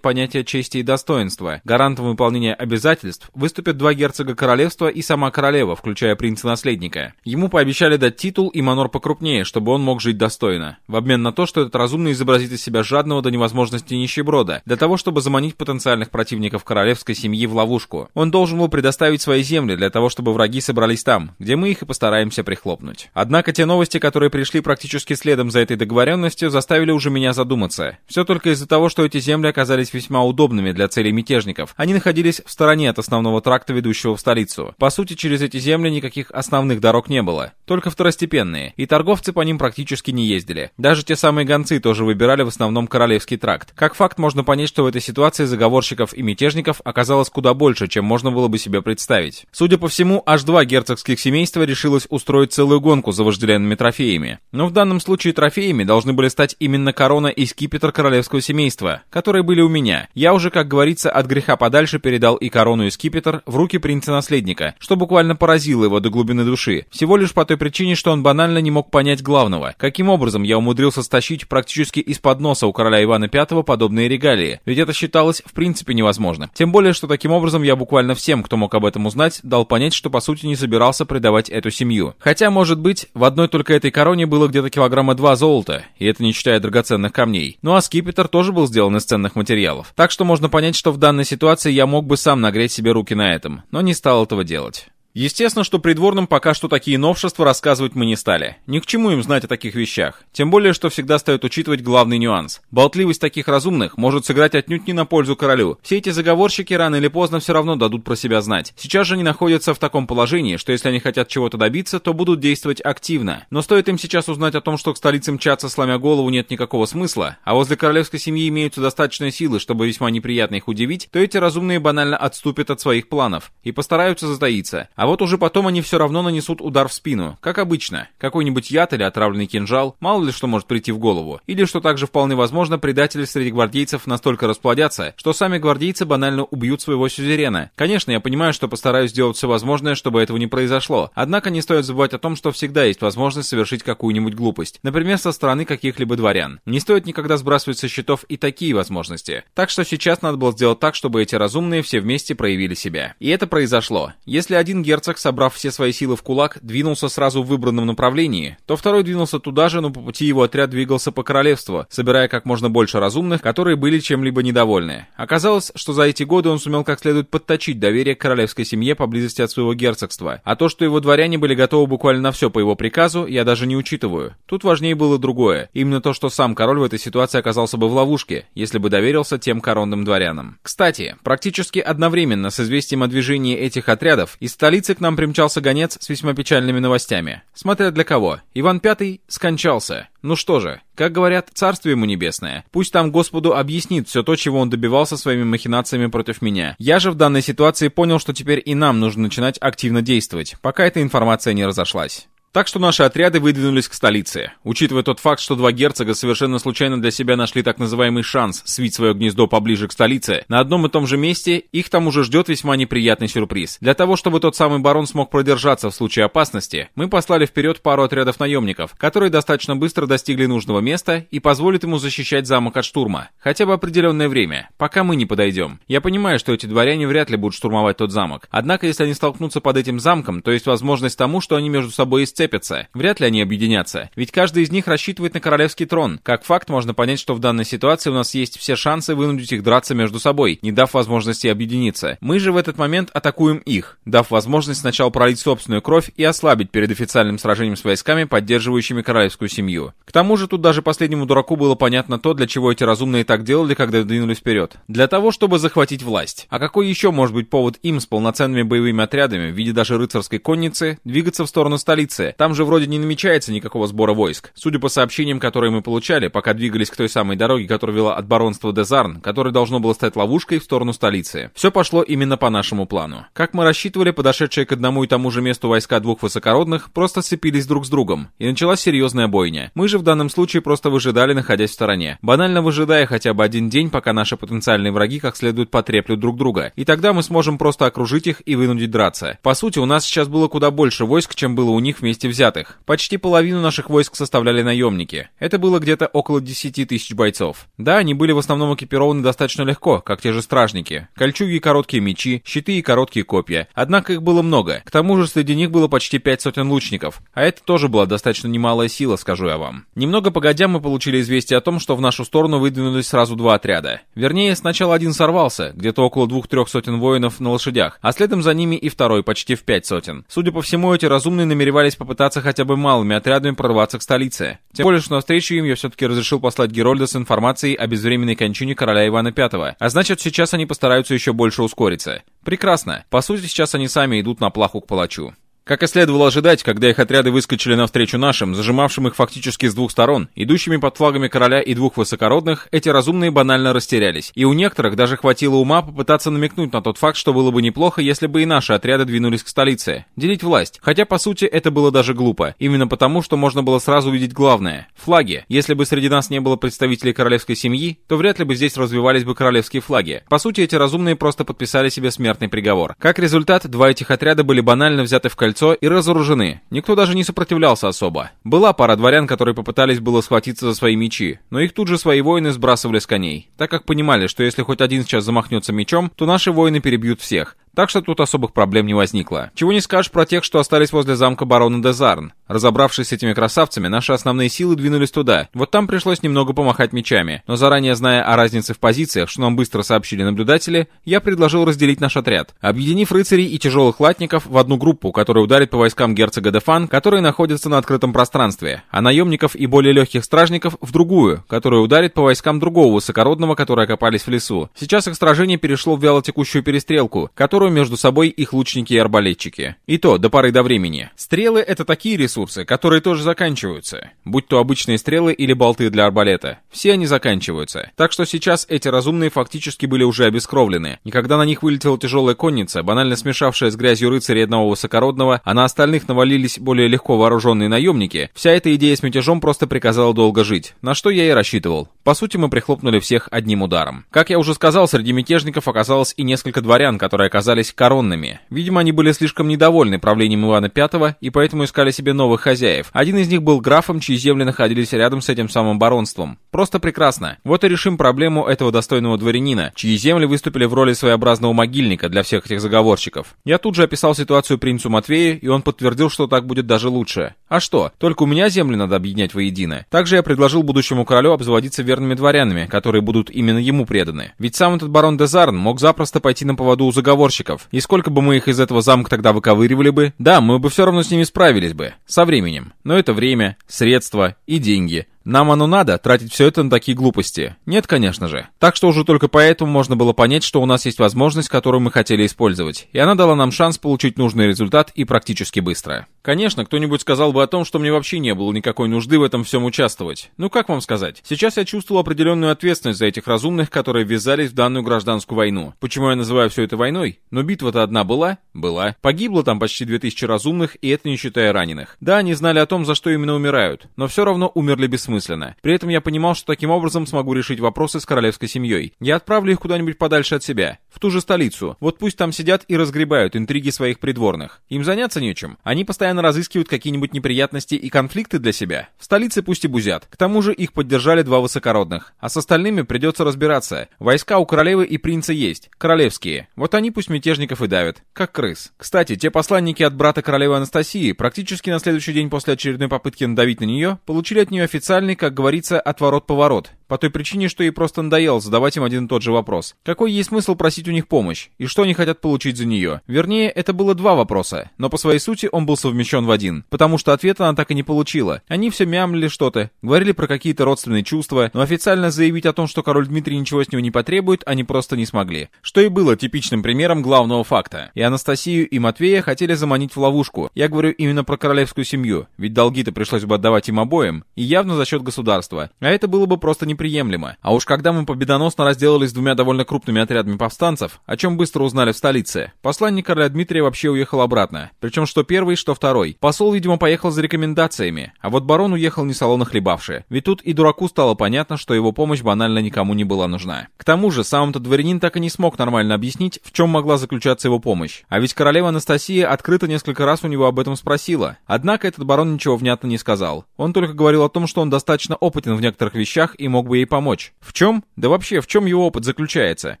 понятие чести и достоинства. Гарантом выполнения обязательств выступят два герцога королевства и сама королева, включая принца-наследника. Ему пообещали дать титул и манор покрупнее, чтобы он мог жить достойно. В обмен на то, что этот разумный изобразит из себя жадного до невозможности нищеброда, для того, чтобы заманить потенциальных противников королевской семьи в ловушку. Он должен был предоставить свои земли для того, чтобы враги собрались там, где мы их и постараемся прихлопнуть. Однако те новости, которые пришли практически следом за этой договоренностью, заставили уже меня задуматься. Все только из-за того, что эти земли оказались весьма удобными для целей мятежников. Они находились в стороне от основного тракта, ведущего в столицу. По сути, через эти земли никаких основных дорог не было, только второстепенные, и торговцы по ним практически не ездили. Даже те самые гонцы тоже выбирали в основном Королевский тракт. Как факт, можно понять, что в этой ситуации заговорщиков и мятежников оказалось куда больше, чем можно было бы себе представить. Судя по всему, аж два герцогских семейства решилось устроить целую гонку за вожделенными трофеями. Но в данном случае трофеями должны были стать именно корона и скипетр королевского семейства, которые были у меня. Я уже, как говорится, от греха подальше передал и корону и скипетр в руки принца-наследника, что буквально поразило его до глубины души. Всего лишь по той причине, что он банально не мог понять главного. Каким образом я умудрился стащить практически из-под носа у короля Ивана V подобные регалии? Ведь это считалось в принципе невозможно. Тем более, что таким образом я буквально всем, кто мог об этом узнать, дал понять, что по сути не собирался предавать эту семью. Хотя, может быть, в одной только этой короне было где-то килограмма два золота, и это не считая драгоценных камней. Ну а скипетр тоже был сделан из ценных материалов. Так что можно понять, что в данной ситуации я мог бы сам нагреть себе руки на этом, но не стал этого делать. Естественно, что придворным пока что такие новшества рассказывать мы не стали. Ни к чему им знать о таких вещах. Тем более, что всегда стоит учитывать главный нюанс. Болтливость таких разумных может сыграть отнюдь не на пользу королю. Все эти заговорщики рано или поздно все равно дадут про себя знать. Сейчас же они находятся в таком положении, что если они хотят чего-то добиться, то будут действовать активно. Но стоит им сейчас узнать о том, что к столице мчаться сломя голову нет никакого смысла, а возле королевской семьи имеются достаточные силы, чтобы весьма неприятно их удивить, то эти разумные банально отступят от своих планов и постараются затаиться. А вот уже потом они все равно нанесут удар в спину, как обычно. Какой-нибудь яд или отравленный кинжал, мало ли что может прийти в голову. Или, что также вполне возможно, предатели среди гвардейцев настолько расплодятся, что сами гвардейцы банально убьют своего сюзерена. Конечно, я понимаю, что постараюсь сделать все возможное, чтобы этого не произошло. Однако не стоит забывать о том, что всегда есть возможность совершить какую-нибудь глупость. Например, со стороны каких-либо дворян. Не стоит никогда сбрасывать со счетов и такие возможности. Так что сейчас надо было сделать так, чтобы эти разумные все вместе проявили себя. И это произошло. Если один герцог герцог, собрав все свои силы в кулак, двинулся сразу в выбранном направлении, то второй двинулся туда же, но по пути его отряд двигался по королевству, собирая как можно больше разумных, которые были чем-либо недовольны. Оказалось, что за эти годы он сумел как следует подточить доверие к королевской семье поблизости от своего герцогства, а то, что его дворяне были готовы буквально на все по его приказу, я даже не учитываю. Тут важнее было другое, именно то, что сам король в этой ситуации оказался бы в ловушке, если бы доверился тем коронным дворянам. Кстати, практически одновременно с известием о движении этих отрядов из столицы столицы к нам примчался гонец с весьма печальными новостями. Смотря для кого. Иван Пятый скончался. Ну что же, как говорят, царствие ему небесное. Пусть там Господу объяснит все то, чего он добивался своими махинациями против меня. Я же в данной ситуации понял, что теперь и нам нужно начинать активно действовать, пока эта информация не разошлась. Так что наши отряды выдвинулись к столице. Учитывая тот факт, что два герцога совершенно случайно для себя нашли так называемый шанс свить свое гнездо поближе к столице, на одном и том же месте их там уже ждет весьма неприятный сюрприз. Для того, чтобы тот самый барон смог продержаться в случае опасности, мы послали вперед пару отрядов наемников, которые достаточно быстро достигли нужного места и позволят ему защищать замок от штурма. Хотя бы определенное время, пока мы не подойдем. Я понимаю, что эти дворяне вряд ли будут штурмовать тот замок. Однако, если они столкнутся под этим замком, то есть возможность тому, что они между собой сцепятся. Вряд ли они объединятся, ведь каждый из них рассчитывает на королевский трон. Как факт, можно понять, что в данной ситуации у нас есть все шансы вынудить их драться между собой, не дав возможности объединиться. Мы же в этот момент атакуем их, дав возможность сначала пролить собственную кровь и ослабить перед официальным сражением с войсками, поддерживающими королевскую семью. К тому же тут даже последнему дураку было понятно то, для чего эти разумные так делали, когда двинулись вперед. Для того, чтобы захватить власть. А какой еще может быть повод им с полноценными боевыми отрядами в виде даже рыцарской конницы двигаться в сторону столицы, столице. Там же вроде не намечается никакого сбора войск. Судя по сообщениям, которые мы получали, пока двигались к той самой дороге, которая вела от баронства Дезарн, которое должно было стать ловушкой в сторону столицы. Все пошло именно по нашему плану. Как мы рассчитывали, подошедшие к одному и тому же месту войска двух высокородных просто сцепились друг с другом, и началась серьезная бойня. Мы же в данном случае просто выжидали, находясь в стороне. Банально выжидая хотя бы один день, пока наши потенциальные враги как следует потреплют друг друга. И тогда мы сможем просто окружить их и вынудить драться. По сути, у нас сейчас было куда больше войск, чем было у них вместе взятых. Почти половину наших войск составляли наемники. Это было где-то около 10 тысяч бойцов. Да, они были в основном экипированы достаточно легко, как те же стражники. Кольчуги и короткие мечи, щиты и короткие копья. Однако их было много. К тому же среди них было почти пять сотен лучников. А это тоже была достаточно немалая сила, скажу я вам. Немного погодя мы получили известие о том, что в нашу сторону выдвинулись сразу два отряда. Вернее, сначала один сорвался, где-то около двух-трех сотен воинов на лошадях, а следом за ними и второй почти в пять сотен. Судя по всему, эти разумные намеревались попытаться хотя бы малыми отрядами прорваться к столице. Тем более, что навстречу им я все-таки разрешил послать Герольда с информацией о безвременной кончине короля Ивана V. А значит, сейчас они постараются еще больше ускориться. Прекрасно. По сути, сейчас они сами идут на плаху к палачу. Как и следовало ожидать, когда их отряды выскочили навстречу нашим, зажимавшим их фактически с двух сторон, идущими под флагами короля и двух высокородных, эти разумные банально растерялись. И у некоторых даже хватило ума попытаться намекнуть на тот факт, что было бы неплохо, если бы и наши отряды двинулись к столице. Делить власть. Хотя, по сути, это было даже глупо. Именно потому, что можно было сразу увидеть главное. Флаги. Если бы среди нас не было представителей королевской семьи, то вряд ли бы здесь развивались бы королевские флаги. По сути, эти разумные просто подписали себе смертный приговор. Как результат, два этих отряда были банально взяты в кольцо кольцо и разоружены. Никто даже не сопротивлялся особо. Была пара дворян, которые попытались было схватиться за свои мечи, но их тут же свои воины сбрасывали с коней, так как понимали, что если хоть один сейчас замахнется мечом, то наши воины перебьют всех. Так что тут особых проблем не возникло. Чего не скажешь про тех, что остались возле замка барона Дезарн. Разобравшись с этими красавцами, наши основные силы двинулись туда. Вот там пришлось немного помахать мечами. Но заранее зная о разнице в позициях, что нам быстро сообщили наблюдатели, я предложил разделить наш отряд, объединив рыцарей и тяжелых латников в одну группу, которая ударит по войскам герцога Дефан, которые находятся на открытом пространстве, а наемников и более легких стражников в другую, которая ударит по войскам другого высокородного, которые окопались в лесу. Сейчас их сражение перешло в вялотекущую перестрелку, которую которую между собой их лучники и арбалетчики. И то, до поры до времени. Стрелы — это такие ресурсы, которые тоже заканчиваются. Будь то обычные стрелы или болты для арбалета. Все они заканчиваются. Так что сейчас эти разумные фактически были уже обескровлены. И когда на них вылетела тяжелая конница, банально смешавшая с грязью рыцаря одного высокородного, а на остальных навалились более легко вооруженные наемники, вся эта идея с мятежом просто приказала долго жить. На что я и рассчитывал. По сути, мы прихлопнули всех одним ударом. Как я уже сказал, среди мятежников оказалось и несколько дворян, которые оказались оказались коронными. Видимо, они были слишком недовольны правлением Ивана V и поэтому искали себе новых хозяев. Один из них был графом, чьи земли находились рядом с этим самым баронством. Просто прекрасно. Вот и решим проблему этого достойного дворянина, чьи земли выступили в роли своеобразного могильника для всех этих заговорщиков. Я тут же описал ситуацию принцу Матвею, и он подтвердил, что так будет даже лучше. А что, только у меня земли надо объединять воедино. Также я предложил будущему королю обзаводиться верными дворянами, которые будут именно ему преданы. Ведь сам этот барон Дезарн мог запросто пойти на поводу у заговорщиков, заговорщиков. И сколько бы мы их из этого замка тогда выковыривали бы, да, мы бы все равно с ними справились бы. Со временем. Но это время, средства и деньги. Нам оно надо, тратить все это на такие глупости? Нет, конечно же. Так что уже только поэтому можно было понять, что у нас есть возможность, которую мы хотели использовать. И она дала нам шанс получить нужный результат и практически быстро. Конечно, кто-нибудь сказал бы о том, что мне вообще не было никакой нужды в этом всем участвовать. Ну как вам сказать? Сейчас я чувствовал определенную ответственность за этих разумных, которые ввязались в данную гражданскую войну. Почему я называю все это войной? Но битва-то одна была? Была. Погибло там почти 2000 разумных, и это не считая раненых. Да, они знали о том, за что именно умирают, но все равно умерли без смысла бессмысленно. При этом я понимал, что таким образом смогу решить вопросы с королевской семьей. Я отправлю их куда-нибудь подальше от себя, в ту же столицу. Вот пусть там сидят и разгребают интриги своих придворных. Им заняться нечем. Они постоянно разыскивают какие-нибудь неприятности и конфликты для себя. В столице пусть и бузят. К тому же их поддержали два высокородных. А с остальными придется разбираться. Войска у королевы и принца есть. Королевские. Вот они пусть мятежников и давят. Как крыс. Кстати, те посланники от брата королевы Анастасии практически на следующий день после очередной попытки надавить на нее, получили от нее официальный, как говорится, отворот-поворот. По той причине, что ей просто надоело задавать им один и тот же вопрос. Какой есть смысл просить у них помощь? И что они хотят получить за нее? Вернее, это было два вопроса, но по своей сути он был совмещен в один. Потому что ответа она так и не получила. Они все мямлили что-то, говорили про какие-то родственные чувства, но официально заявить о том, что король Дмитрий ничего с него не потребует, они просто не смогли. Что и было типичным примером главного факта. И Анастасию, и Матвея хотели заманить в ловушку. Я говорю именно про королевскую семью, ведь долги-то пришлось бы отдавать им обоим, и явно за счет государства. А это было бы просто неприемлемо. А уж когда мы победоносно разделались двумя довольно крупными отрядами повстанцев, о чем быстро узнали в столице, посланник короля Дмитрия вообще уехал обратно. Причем что первый, что второй. Посол, видимо, поехал за рекомендациями, а вот барон уехал не салона хлебавши. Ведь тут и дураку стало понятно, что его помощь банально никому не была нужна. К тому же, сам-то дворянин так и не смог нормально объяснить, в чем могла заключаться его помощь. А ведь королева Анастасия открыто несколько раз у него об этом спросила. Однако этот барон ничего внятно не сказал. Он только говорил о том, что он достаточно опытен в некоторых вещах и мог бы ей помочь. В чем? Да вообще, в чем его опыт заключается?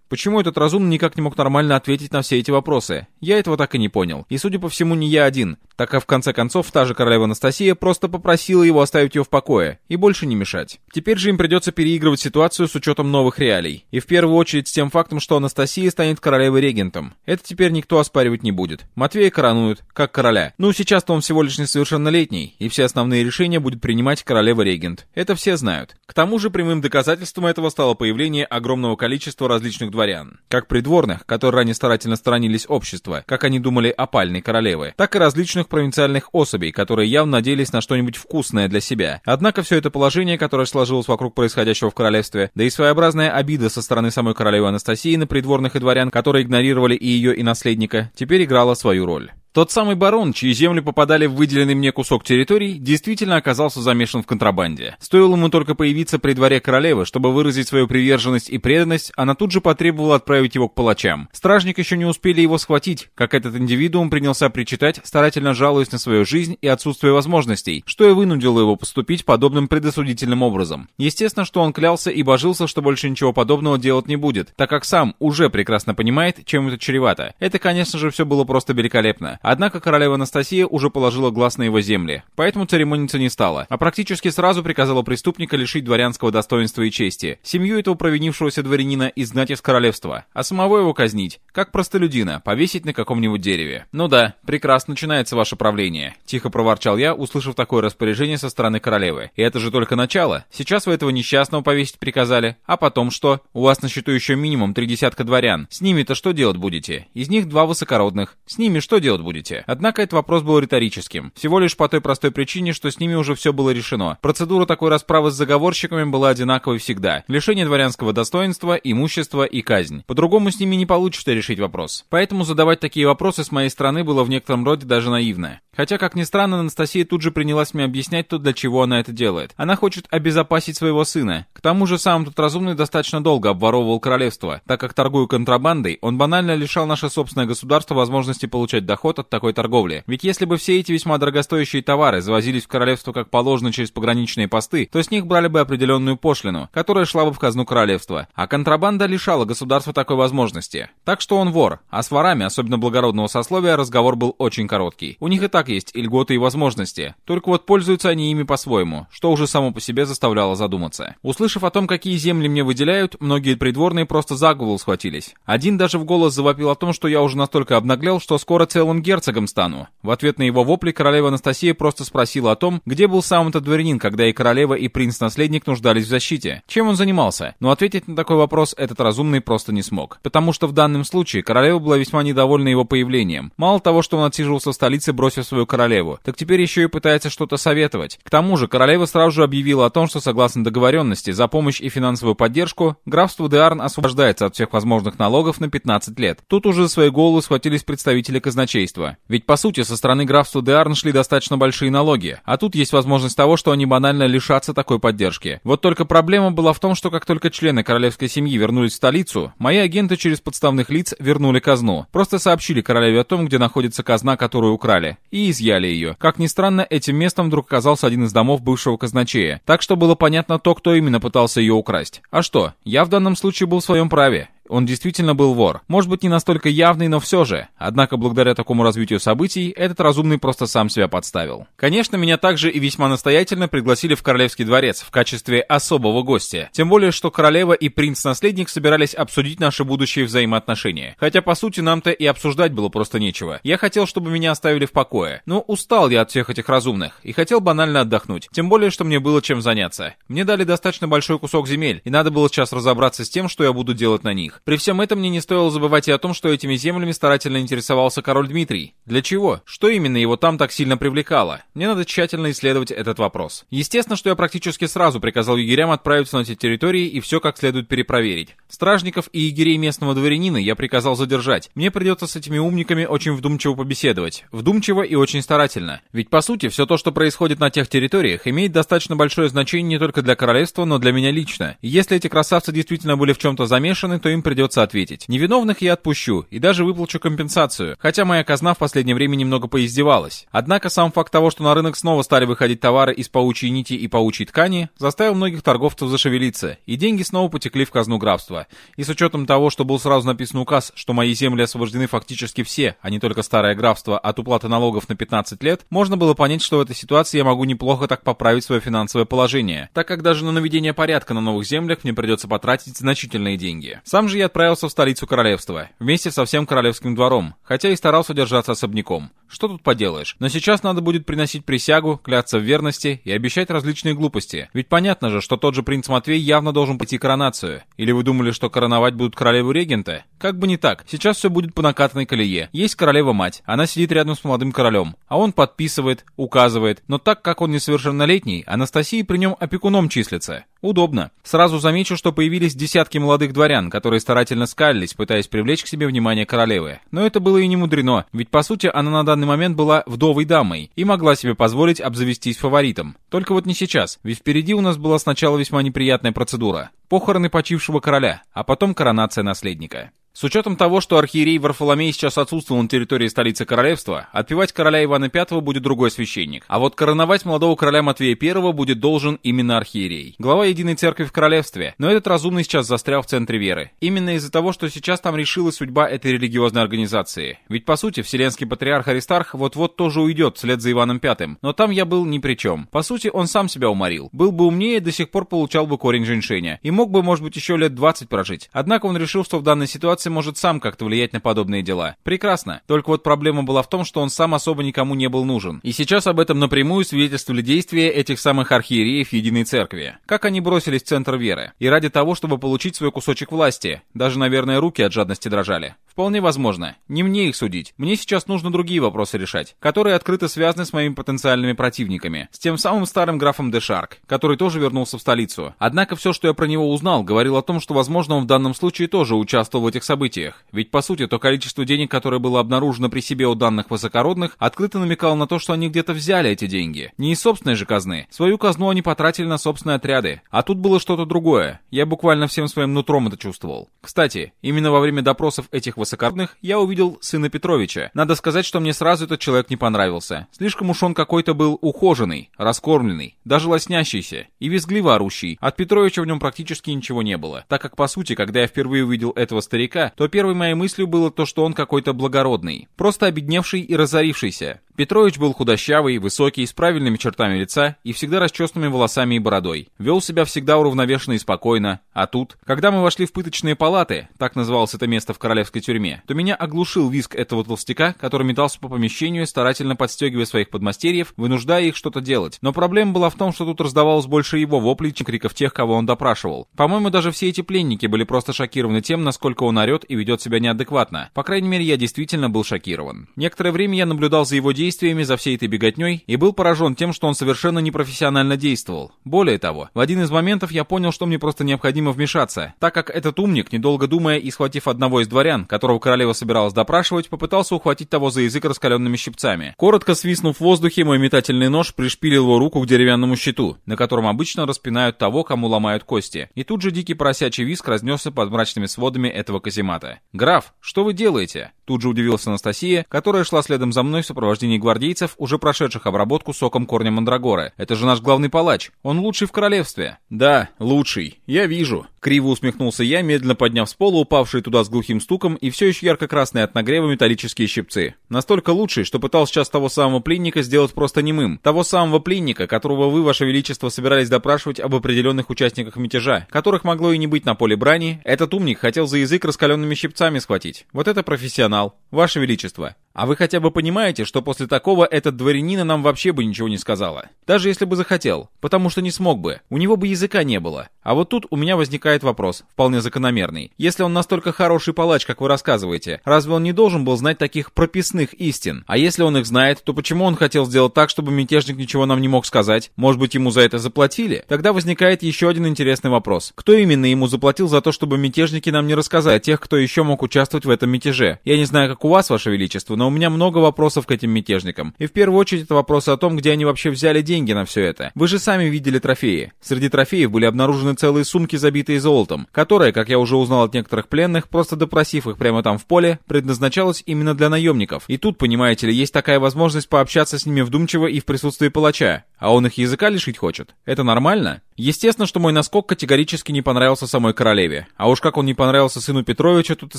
Почему этот разумный никак не мог нормально ответить на все эти вопросы? Я этого так и не понял. И судя по всему, не я один, так как в конце концов та же королева Анастасия просто попросила его оставить ее в покое и больше не мешать. Теперь же им придется переигрывать ситуацию с учетом новых реалий. И в первую очередь с тем фактом, что Анастасия станет королевой-регентом. Это теперь никто оспаривать не будет. Матвея коронуют, как короля. Ну, сейчас-то он всего лишь несовершеннолетний, и все основные решения будет принимать королева-регент. Это все знают. К тому же прямым доказательством этого стало появление огромного количества различных дворян. Как придворных, которые ранее старательно сторонились общества, как они думали опальной королевы, так и различных провинциальных особей, которые явно надеялись на что-нибудь вкусное для себя. Однако все это положение, которое сложилось вокруг происходящего в королевстве, да и своеобразная обида со стороны самой королевы Анастасии на придворных и дворян, которые игнорировали и ее, и наследника, теперь играла свою роль. Тот самый барон, чьи земли попадали в выделенный мне кусок территорий, действительно оказался замешан в контрабанде. Стоило ему только появиться при дворе королевы, чтобы выразить свою приверженность и преданность, она тут же потребовала отправить его к палачам. Стражник еще не успели его схватить, как этот индивидуум принялся причитать, старательно жалуясь на свою жизнь и отсутствие возможностей, что и вынудило его поступить подобным предосудительным образом. Естественно, что он клялся и божился, что больше ничего подобного делать не будет, так как сам уже прекрасно понимает, чем это чревато. Это, конечно же, все было просто великолепно. Однако королева Анастасия уже положила глаз на его земли, поэтому церемониться не стала, а практически сразу приказала преступника лишить дворянского достоинства и чести, семью этого провинившегося дворянина изгнать из королевства, а самого его казнить, как простолюдина, повесить на каком-нибудь дереве. «Ну да, прекрасно начинается ваше правление», — тихо проворчал я, услышав такое распоряжение со стороны королевы. «И это же только начало. Сейчас вы этого несчастного повесить приказали. А потом что? У вас на счету еще минимум три десятка дворян. С ними-то что делать будете? Из них два высокородных. С ними что делать будете?» Будете. Однако этот вопрос был риторическим. Всего лишь по той простой причине, что с ними уже все было решено. Процедура такой расправы с заговорщиками была одинаковой всегда. Лишение дворянского достоинства, имущества и казнь. По-другому с ними не получится решить вопрос. Поэтому задавать такие вопросы с моей стороны было в некотором роде даже наивно. Хотя, как ни странно, Анастасия тут же принялась мне объяснять то, для чего она это делает. Она хочет обезопасить своего сына. К тому же сам тут разумный достаточно долго обворовывал королевство, так как, торгуя контрабандой, он банально лишал наше собственное государство возможности получать доход от такой торговли. Ведь если бы все эти весьма дорогостоящие товары завозились в королевство как положено через пограничные посты, то с них брали бы определенную пошлину, которая шла бы в казну королевства. А контрабанда лишала государства такой возможности. Так что он вор, а с ворами, особенно благородного сословия, разговор был очень короткий. У них и так есть и льготы, и возможности. Только вот пользуются они ими по-своему, что уже само по себе заставляло задуматься. Услышав о том, какие земли мне выделяют, многие придворные просто за голову схватились. Один даже в голос завопил о том, что я уже настолько обнаглел, что скоро целым герцогом стану. В ответ на его вопли королева Анастасия просто спросила о том, где был сам этот дворянин, когда и королева, и принц-наследник нуждались в защите. Чем он занимался? Но ответить на такой вопрос этот разумный просто не смог. Потому что в данном случае королева была весьма недовольна его появлением. Мало того, что он отсиживался в столице, бросив свою королеву, так теперь еще и пытается что-то советовать. К тому же, королева сразу же объявила о том, что согласно договоренности за помощь и финансовую поддержку, графство Деарн освобождается от всех возможных налогов на 15 лет. Тут уже за свои головы схватились представители казначейства. Ведь по сути, со стороны графства Деарн шли достаточно большие налоги, а тут есть возможность того, что они банально лишатся такой поддержки. Вот только проблема была в том, что как только члены королевской семьи вернулись в столицу, мои агенты через подставных лиц вернули казну. Просто сообщили королеве о том, где находится казна, которую украли, и изъяли ее. Как ни странно, этим местом вдруг оказался один из домов бывшего казначея. Так что было понятно то, кто именно пытался ее украсть. А что, я в данном случае был в своем праве. Он действительно был вор. Может быть, не настолько явный, но все же. Однако, благодаря такому развитию событий, этот разумный просто сам себя подставил. Конечно, меня также и весьма настоятельно пригласили в Королевский дворец в качестве особого гостя. Тем более, что королева и принц-наследник собирались обсудить наши будущие взаимоотношения. Хотя, по сути, нам-то и обсуждать было просто нечего. Я хотел, чтобы меня оставили в покое. Но устал я от всех этих разумных и хотел банально отдохнуть. Тем более, что мне было чем заняться. Мне дали достаточно большой кусок земель, и надо было сейчас разобраться с тем, что я буду делать на них. При всем этом мне не стоило забывать и о том, что этими землями старательно интересовался король Дмитрий. Для чего? Что именно его там так сильно привлекало? Мне надо тщательно исследовать этот вопрос. Естественно, что я практически сразу приказал егерям отправиться на эти территории и все как следует перепроверить. Стражников и егерей местного дворянина я приказал задержать. Мне придется с этими умниками очень вдумчиво побеседовать. Вдумчиво и очень старательно. Ведь по сути, все то, что происходит на тех территориях, имеет достаточно большое значение не только для королевства, но для меня лично. И если эти красавцы действительно были в чем-то замешаны, то им придется ответить. Невиновных я отпущу и даже выплачу компенсацию, хотя моя казна в последнее время немного поиздевалась. Однако сам факт того, что на рынок снова стали выходить товары из паучьей нити и паучьей ткани, заставил многих торговцев зашевелиться, и деньги снова потекли в казну графства. И с учетом того, что был сразу написан указ, что мои земли освобождены фактически все, а не только старое графство, от уплаты налогов на 15 лет, можно было понять, что в этой ситуации я могу неплохо так поправить свое финансовое положение, так как даже на наведение порядка на новых землях мне придется потратить значительные деньги. Сам же я отправился в столицу королевства, вместе со всем королевским двором, хотя и старался держаться особняком. Что тут поделаешь? Но сейчас надо будет приносить присягу, кляться в верности и обещать различные глупости. Ведь понятно же, что тот же принц Матвей явно должен пойти коронацию. Или вы думали, что короновать будут королеву-регента? Как бы не так. Сейчас все будет по накатанной колее. Есть королева-мать. Она сидит рядом с молодым королем. А он подписывает, указывает. Но так как он несовершеннолетний, Анастасия при нем опекуном числится. Удобно. Сразу замечу, что появились десятки молодых дворян, которые старательно скалились, пытаясь привлечь к себе внимание королевы. Но это было и не мудрено, ведь по сути она на данный момент была вдовой дамой и могла себе позволить обзавестись фаворитом. Только вот не сейчас, ведь впереди у нас была сначала весьма неприятная процедура. Похороны почившего короля, а потом коронация наследника. С учетом того, что архиерей Варфоломей сейчас отсутствовал на территории столицы королевства, отпевать короля Ивана V будет другой священник. А вот короновать молодого короля Матвея I будет должен именно архиерей. Глава Единой Церкви в королевстве. Но этот разумный сейчас застрял в центре веры. Именно из-за того, что сейчас там решилась судьба этой религиозной организации. Ведь по сути, Вселенский Патриарх Аристарх вот-вот тоже уйдет вслед за Иваном V. Но там я был ни при чем. По сути, он сам себя уморил. Был бы умнее, до сих пор получал бы корень женьшеня. И мог бы, может быть, еще лет 20 прожить. Однако он решил, что в данной ситуации ситуации может сам как-то влиять на подобные дела. Прекрасно. Только вот проблема была в том, что он сам особо никому не был нужен. И сейчас об этом напрямую свидетельствовали действия этих самых архиереев Единой Церкви. Как они бросились в центр веры. И ради того, чтобы получить свой кусочек власти. Даже, наверное, руки от жадности дрожали. Вполне возможно. Не мне их судить. Мне сейчас нужно другие вопросы решать, которые открыто связаны с моими потенциальными противниками. С тем самым старым графом Дешарк, который тоже вернулся в столицу. Однако все, что я про него узнал, говорил о том, что, возможно, он в данном случае тоже участвовал в этих событиях. Ведь, по сути, то количество денег, которое было обнаружено при себе у данных высокородных, открыто намекало на то, что они где-то взяли эти деньги. Не из собственной же казны. Свою казну они потратили на собственные отряды. А тут было что-то другое. Я буквально всем своим нутром это чувствовал. Кстати, именно во время допросов этих высокородных я увидел сына Петровича. Надо сказать, что мне сразу этот человек не понравился. Слишком уж он какой-то был ухоженный, раскормленный, даже лоснящийся и визгливо орущий. От Петровича в нем практически ничего не было. Так как, по сути, когда я впервые увидел этого старика, то первой моей мыслью было то, что он какой-то благородный. Просто обедневший и разорившийся. Петрович был худощавый, высокий, с правильными чертами лица и всегда расчесанными волосами и бородой. Вел себя всегда уравновешенно и спокойно. А тут, когда мы вошли в пыточные палаты, так называлось это место в королевской тюрьме, то меня оглушил визг этого толстяка, который метался по помещению, старательно подстегивая своих подмастерьев, вынуждая их что-то делать. Но проблема была в том, что тут раздавалось больше его воплей, чем криков тех, кого он допрашивал. По-моему, даже все эти пленники были просто шокированы тем, насколько он орет и ведет себя неадекватно. По крайней мере, я действительно был шокирован. Некоторое время я наблюдал за его действиями, действиями за всей этой беготней и был поражен тем, что он совершенно непрофессионально действовал. Более того, в один из моментов я понял, что мне просто необходимо вмешаться, так как этот умник, недолго думая и схватив одного из дворян, которого королева собиралась допрашивать, попытался ухватить того за язык раскаленными щипцами. Коротко свистнув в воздухе, мой метательный нож пришпилил его руку к деревянному щиту, на котором обычно распинают того, кому ломают кости. И тут же дикий поросячий виск разнесся под мрачными сводами этого каземата. «Граф, что вы делаете?» Тут же удивилась Анастасия, которая шла следом за мной в сопровождении гвардейцев, уже прошедших обработку соком корня мандрагоры. Это же наш главный палач. Он лучший в королевстве. Да, лучший. Я вижу. Криво усмехнулся я, медленно подняв с пола упавшие туда с глухим стуком и все еще ярко-красные от нагрева металлические щипцы. Настолько лучшие, что пытался сейчас того самого пленника сделать просто немым. Того самого пленника, которого вы, ваше величество, собирались допрашивать об определенных участниках мятежа, которых могло и не быть на поле брани, этот умник хотел за язык раскаленными щипцами схватить. Вот это профессионал. Ваше величество. А вы хотя бы понимаете, что после такого этот дворянина нам вообще бы ничего не сказала? Даже если бы захотел, потому что не смог бы, у него бы языка не было. А вот тут у меня возникает вопрос, вполне закономерный. Если он настолько хороший палач, как вы рассказываете, разве он не должен был знать таких прописных истин? А если он их знает, то почему он хотел сделать так, чтобы мятежник ничего нам не мог сказать? Может быть, ему за это заплатили? Тогда возникает еще один интересный вопрос. Кто именно ему заплатил за то, чтобы мятежники нам не рассказали о тех, кто еще мог участвовать в этом мятеже? Я не знаю, как у вас, ваше величество, но у меня много вопросов к этим мятежникам. И в первую очередь это вопросы о том, где они вообще взяли деньги на все это. Вы же сами видели трофеи. Среди трофеев были обнаружены целые сумки, забитые золотом, которые, как я уже узнал от некоторых пленных, просто допросив их прямо там в поле, предназначалось именно для наемников. И тут, понимаете ли, есть такая возможность пообщаться с ними вдумчиво и в присутствии палача. А он их языка лишить хочет. Это нормально? Естественно, что мой наскок категорически не понравился самой королеве. А уж как он не понравился сыну Петровича, тут и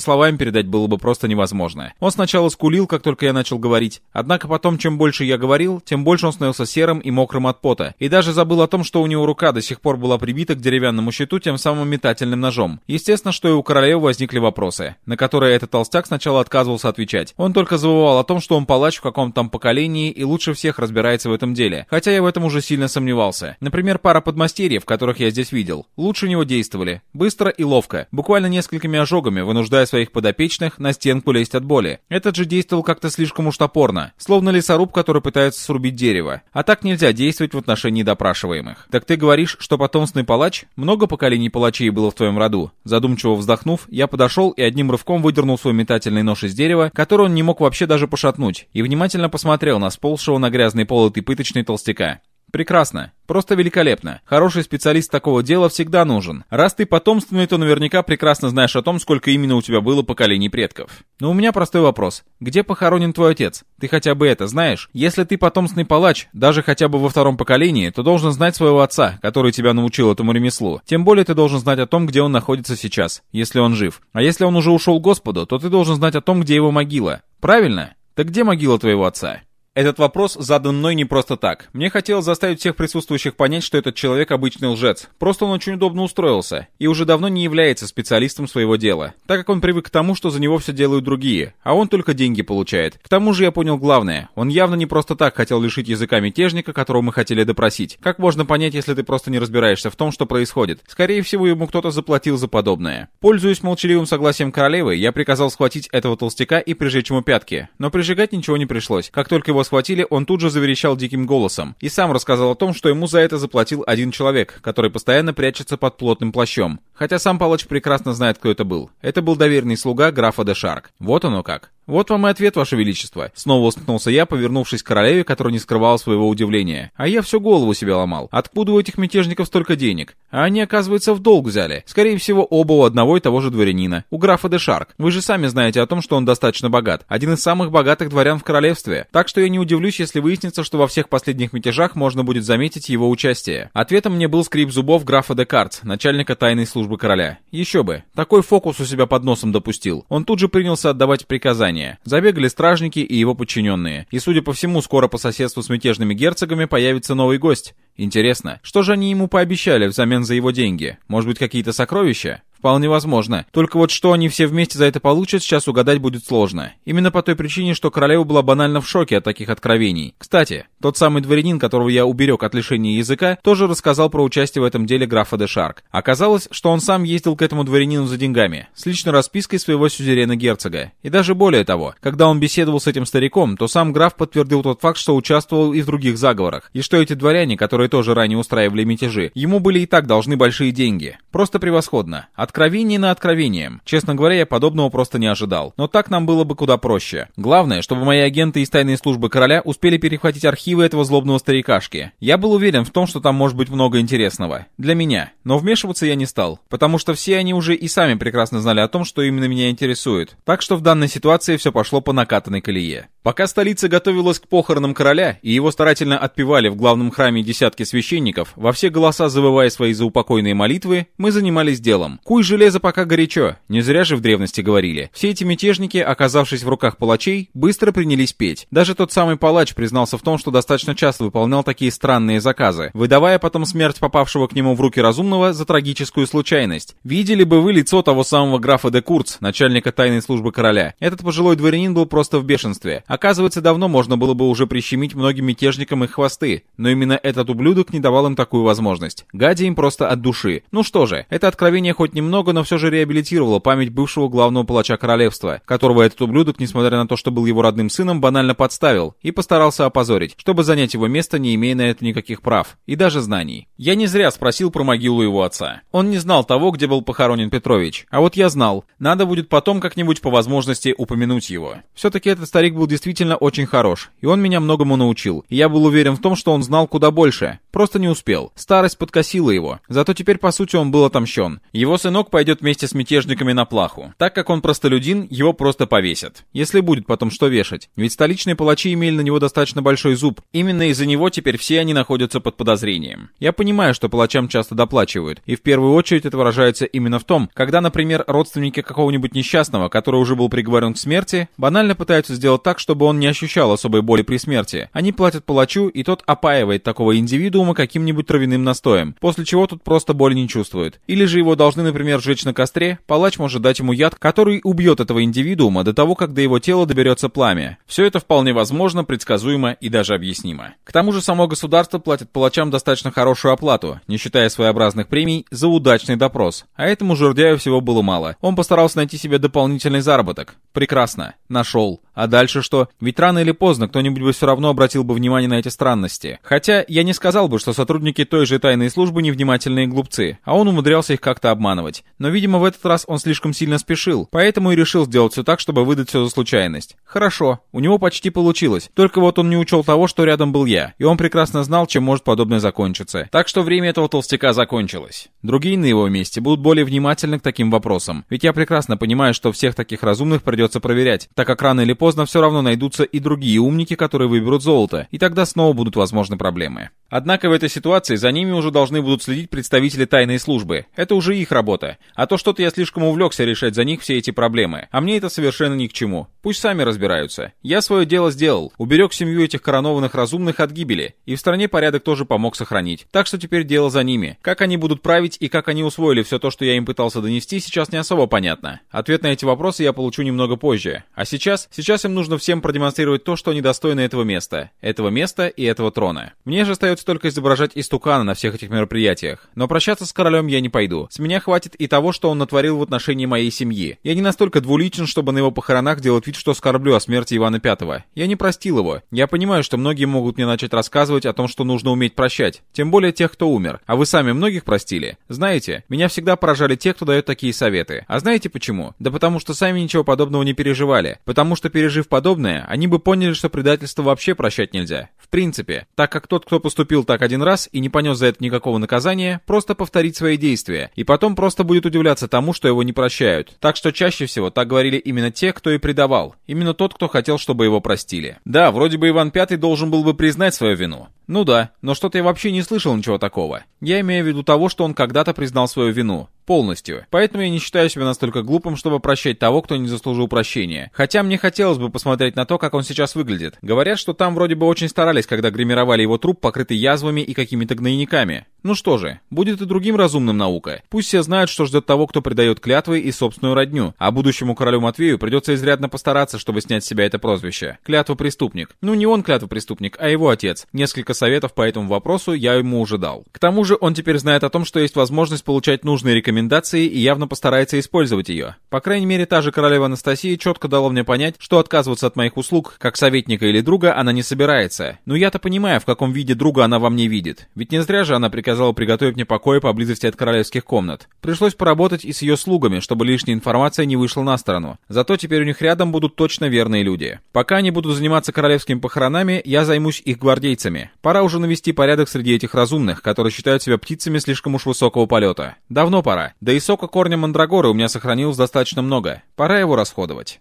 словами передать было бы просто невозможно. Он сначала скулил, как только я начал говорить. Однако потом, чем больше я говорил, тем больше он становился серым и мокрым от пота. И даже забыл о том, что у него рука до сих пор была прибита к деревянному щиту тем самым метательным ножом. Естественно, что и у королевы возникли вопросы, на которые этот толстяк сначала отказывался отвечать. Он только забывал о том, что он палач в каком-то там поколении и лучше всех разбирается в этом деле. Хотя я в этом уже сильно сомневался. Например, пара подмастерьев, которых я здесь видел, лучше него действовали. Быстро и ловко, буквально несколькими ожогами, вынуждая своих подопечных на стенку лезть от боли. Этот же действовал как-то слишком уж топорно, словно лесоруб, который пытается срубить дерево. А так нельзя действовать в отношении допрашиваемых. Так ты говоришь, что потомственный палач? Много поколений палачей было в твоем роду? Задумчиво вздохнув, я подошел и одним рывком выдернул свой метательный нож из дерева, который он не мог вообще даже пошатнуть, и внимательно посмотрел на сползшего на грязный пол этой пыточной толстяка. Прекрасно. Просто великолепно. Хороший специалист такого дела всегда нужен. Раз ты потомственный, то наверняка прекрасно знаешь о том, сколько именно у тебя было поколений предков. Но у меня простой вопрос. Где похоронен твой отец? Ты хотя бы это знаешь? Если ты потомственный палач, даже хотя бы во втором поколении, то должен знать своего отца, который тебя научил этому ремеслу. Тем более ты должен знать о том, где он находится сейчас, если он жив. А если он уже ушел к Господу, то ты должен знать о том, где его могила. Правильно? Так где могила твоего отца? Этот вопрос задан мной не просто так. Мне хотелось заставить всех присутствующих понять, что этот человек обычный лжец. Просто он очень удобно устроился и уже давно не является специалистом своего дела, так как он привык к тому, что за него все делают другие, а он только деньги получает. К тому же я понял главное. Он явно не просто так хотел лишить языка мятежника, которого мы хотели допросить. Как можно понять, если ты просто не разбираешься в том, что происходит? Скорее всего, ему кто-то заплатил за подобное. Пользуясь молчаливым согласием королевы, я приказал схватить этого толстяка и прижечь ему пятки. Но прижигать ничего не пришлось. Как только его схватили, он тут же заверещал диким голосом и сам рассказал о том, что ему за это заплатил один человек, который постоянно прячется под плотным плащом. Хотя сам Палач прекрасно знает, кто это был. Это был доверенный слуга графа де Шарк. Вот оно как. «Вот вам и ответ, Ваше Величество!» Снова усмехнулся я, повернувшись к королеве, которая не скрывала своего удивления. «А я всю голову себе ломал. Откуда у этих мятежников столько денег? А они, оказывается, в долг взяли. Скорее всего, оба у одного и того же дворянина. У графа де Шарк. Вы же сами знаете о том, что он достаточно богат. Один из самых богатых дворян в королевстве. Так что я не удивлюсь, если выяснится, что во всех последних мятежах можно будет заметить его участие. Ответом мне был скрип зубов графа де Картс, начальника тайной службы короля. Еще бы. Такой фокус у себя под носом допустил. Он тут же принялся отдавать приказания. Забегали стражники и его подчиненные. И, судя по всему, скоро по соседству с мятежными герцогами появится новый гость. Интересно, что же они ему пообещали взамен за его деньги? Может быть, какие-то сокровища? Вполне возможно. Только вот что они все вместе за это получат, сейчас угадать будет сложно. Именно по той причине, что королева была банально в шоке от таких откровений. Кстати, тот самый дворянин, которого я уберег от лишения языка, тоже рассказал про участие в этом деле графа де Шарк. Оказалось, что он сам ездил к этому дворянину за деньгами, с личной распиской своего сюзерена-герцога. И даже более того, когда он беседовал с этим стариком, то сам граф подтвердил тот факт, что участвовал и в других заговорах, и что эти дворяне, которые тоже ранее устраивали мятежи, ему были и так должны большие деньги. Просто превосходно. Откровение на откровением. Честно говоря, я подобного просто не ожидал. Но так нам было бы куда проще. Главное, чтобы мои агенты из тайной службы короля успели перехватить архивы этого злобного старикашки. Я был уверен в том, что там может быть много интересного. Для меня. Но вмешиваться я не стал. Потому что все они уже и сами прекрасно знали о том, что именно меня интересует. Так что в данной ситуации все пошло по накатанной колее. Пока столица готовилась к похоронам короля, и его старательно отпевали в главном храме десятки священников, во все голоса завывая свои заупокойные молитвы, мы занимались делом. Куй железо пока горячо, не зря же в древности говорили. Все эти мятежники, оказавшись в руках палачей, быстро принялись петь. Даже тот самый палач признался в том, что достаточно часто выполнял такие странные заказы, выдавая потом смерть попавшего к нему в руки разумного за трагическую случайность. Видели бы вы лицо того самого графа де Курц, начальника тайной службы короля. Этот пожилой дворянин был просто в бешенстве. Оказывается, давно можно было бы уже прищемить многим мятежникам их хвосты, но именно этот ублюдок не давал им такую возможность. Гадя им просто от души. Ну что же, это откровение хоть немного, но все же реабилитировало память бывшего главного палача королевства, которого этот ублюдок, несмотря на то, что был его родным сыном, банально подставил и постарался опозорить, чтобы занять его место, не имея на это никаких прав и даже знаний. Я не зря спросил про могилу его отца. Он не знал того, где был похоронен Петрович, а вот я знал. Надо будет потом как-нибудь по возможности упомянуть его. Все-таки этот старик был действительно очень хорош, и он меня многому научил. И я был уверен в том, что он знал куда больше. Просто не успел. Старость подкосила его. Зато теперь, по сути, он был отомщен. Его сынок пойдет вместе с мятежниками на плаху. Так как он простолюдин, его просто повесят. Если будет потом что вешать. Ведь столичные палачи имели на него достаточно большой зуб. Именно из-за него теперь все они находятся под подозрением. Я понимаю, что палачам часто доплачивают. И в первую очередь это выражается именно в том, когда, например, родственники какого-нибудь несчастного, который уже был приговорен к смерти, банально пытаются сделать так, чтобы он не ощущал особой боли при смерти. Они платят палачу, и тот опаивает такого индивидуума каким-нибудь травяным настоем, после чего тот просто боли не чувствует. Или же его должны, например, сжечь на костре, палач может дать ему яд, который убьет этого индивидуума до того, как до его тела доберется пламя. Все это вполне возможно, предсказуемо и даже объяснимо. К тому же само государство платит палачам достаточно хорошую оплату, не считая своеобразных премий за удачный допрос. А этому жердяю всего было мало. Он постарался найти себе дополнительный заработок. Прекрасно. Нашел. А дальше что? Ведь рано или поздно кто-нибудь бы все равно обратил бы внимание на эти странности. Хотя я не сказал бы, что сотрудники той же тайной службы невнимательные глупцы, а он умудрялся их как-то обманывать. Но, видимо, в этот раз он слишком сильно спешил, поэтому и решил сделать все так, чтобы выдать все за случайность. Хорошо, у него почти получилось, только вот он не учел того, что рядом был я, и он прекрасно знал, чем может подобное закончиться. Так что время этого толстяка закончилось. Другие на его месте будут более внимательны к таким вопросам, ведь я прекрасно понимаю, что всех таких разумных придется проверять, так как рано или поздно все равно найдутся и другие умники, которые выберут золото, и тогда снова будут возможны проблемы. Однако в этой ситуации за ними уже должны будут следить представители тайной службы. Это уже их работа. А то что-то я слишком увлекся решать за них все эти проблемы. А мне это совершенно ни к чему. Пусть сами разбираются. Я свое дело сделал. Уберег семью этих коронованных разумных от гибели. И в стране порядок тоже помог сохранить. Так что теперь дело за ними. Как они будут править и как они усвоили все то, что я им пытался донести, сейчас не особо понятно. Ответ на эти вопросы я получу немного позже. А сейчас, сейчас им нужно всем продемонстрировать то, что они достойны этого места. Этого места и этого трона. Мне же остается только изображать истукана на всех этих мероприятиях. Но прощаться с королем я не пойду. С меня хватит и того, что он натворил в отношении моей семьи. Я не настолько двуличен, чтобы на его похоронах делать вид, что скорблю о смерти Ивана Пятого. Я не простил его. Я понимаю, что многие могут мне начать рассказывать о том, что нужно уметь прощать. Тем более тех, кто умер. А вы сами многих простили? Знаете, меня всегда поражали те, кто дает такие советы. А знаете почему? Да потому что сами ничего подобного не переживали. Потому что пережив подобное, они бы поняли, что предательство вообще прощать нельзя. В принципе, так как тот, кто поступил так один раз и не понес за это никакого наказания, просто повторить свои действия, и потом просто будет удивляться тому, что его не прощают. Так что чаще всего так говорили именно те, кто и предавал. Именно тот, кто хотел, чтобы его простили. Да, вроде бы Иван Пятый должен был бы признать свою вину. Ну да, но что-то я вообще не слышал ничего такого. Я имею в виду того, что он когда-то признал свою вину. Полностью. Поэтому я не считаю себя настолько глупым, чтобы прощать того, кто не заслужил прощения. Хотя мне хотелось бы посмотреть на то, как он сейчас выглядит. Говорят, что там вроде бы очень старались, когда гримировали его труп, покрытый язвами и какими-то гнойниками. Ну что же, будет и другим разумным наука. Пусть все знают, что ждет того, кто предает клятвы и собственную родню, а будущему королю Матвею придется изрядно постараться, чтобы снять с себя это прозвище. Клятва преступник. Ну не он клятва преступник, а его отец. Несколько советов по этому вопросу я ему уже дал. К тому же он теперь знает о том, что есть возможность получать нужные рекомендации и явно постарается использовать ее. По крайней мере, та же королева Анастасия четко дала мне понять, что отказываться от моих услуг, как советника или друга, она не собирается. Но я-то понимаю, в каком виде друга она во мне видит. Ведь не зря же она приказала приготовить мне покои поблизости от королевских комнат. Пришлось поработать и с ее слугами, чтобы лишняя информация не вышла на сторону. Зато теперь у них рядом будут точно верные люди. Пока они будут заниматься королевскими похоронами, я займусь их гвардейцами. Пора уже навести порядок среди этих разумных, которые считают себя птицами слишком уж высокого полета. Давно пора. Да и сока корня мандрагоры у меня сохранилось достаточно много. Пора его расходовать.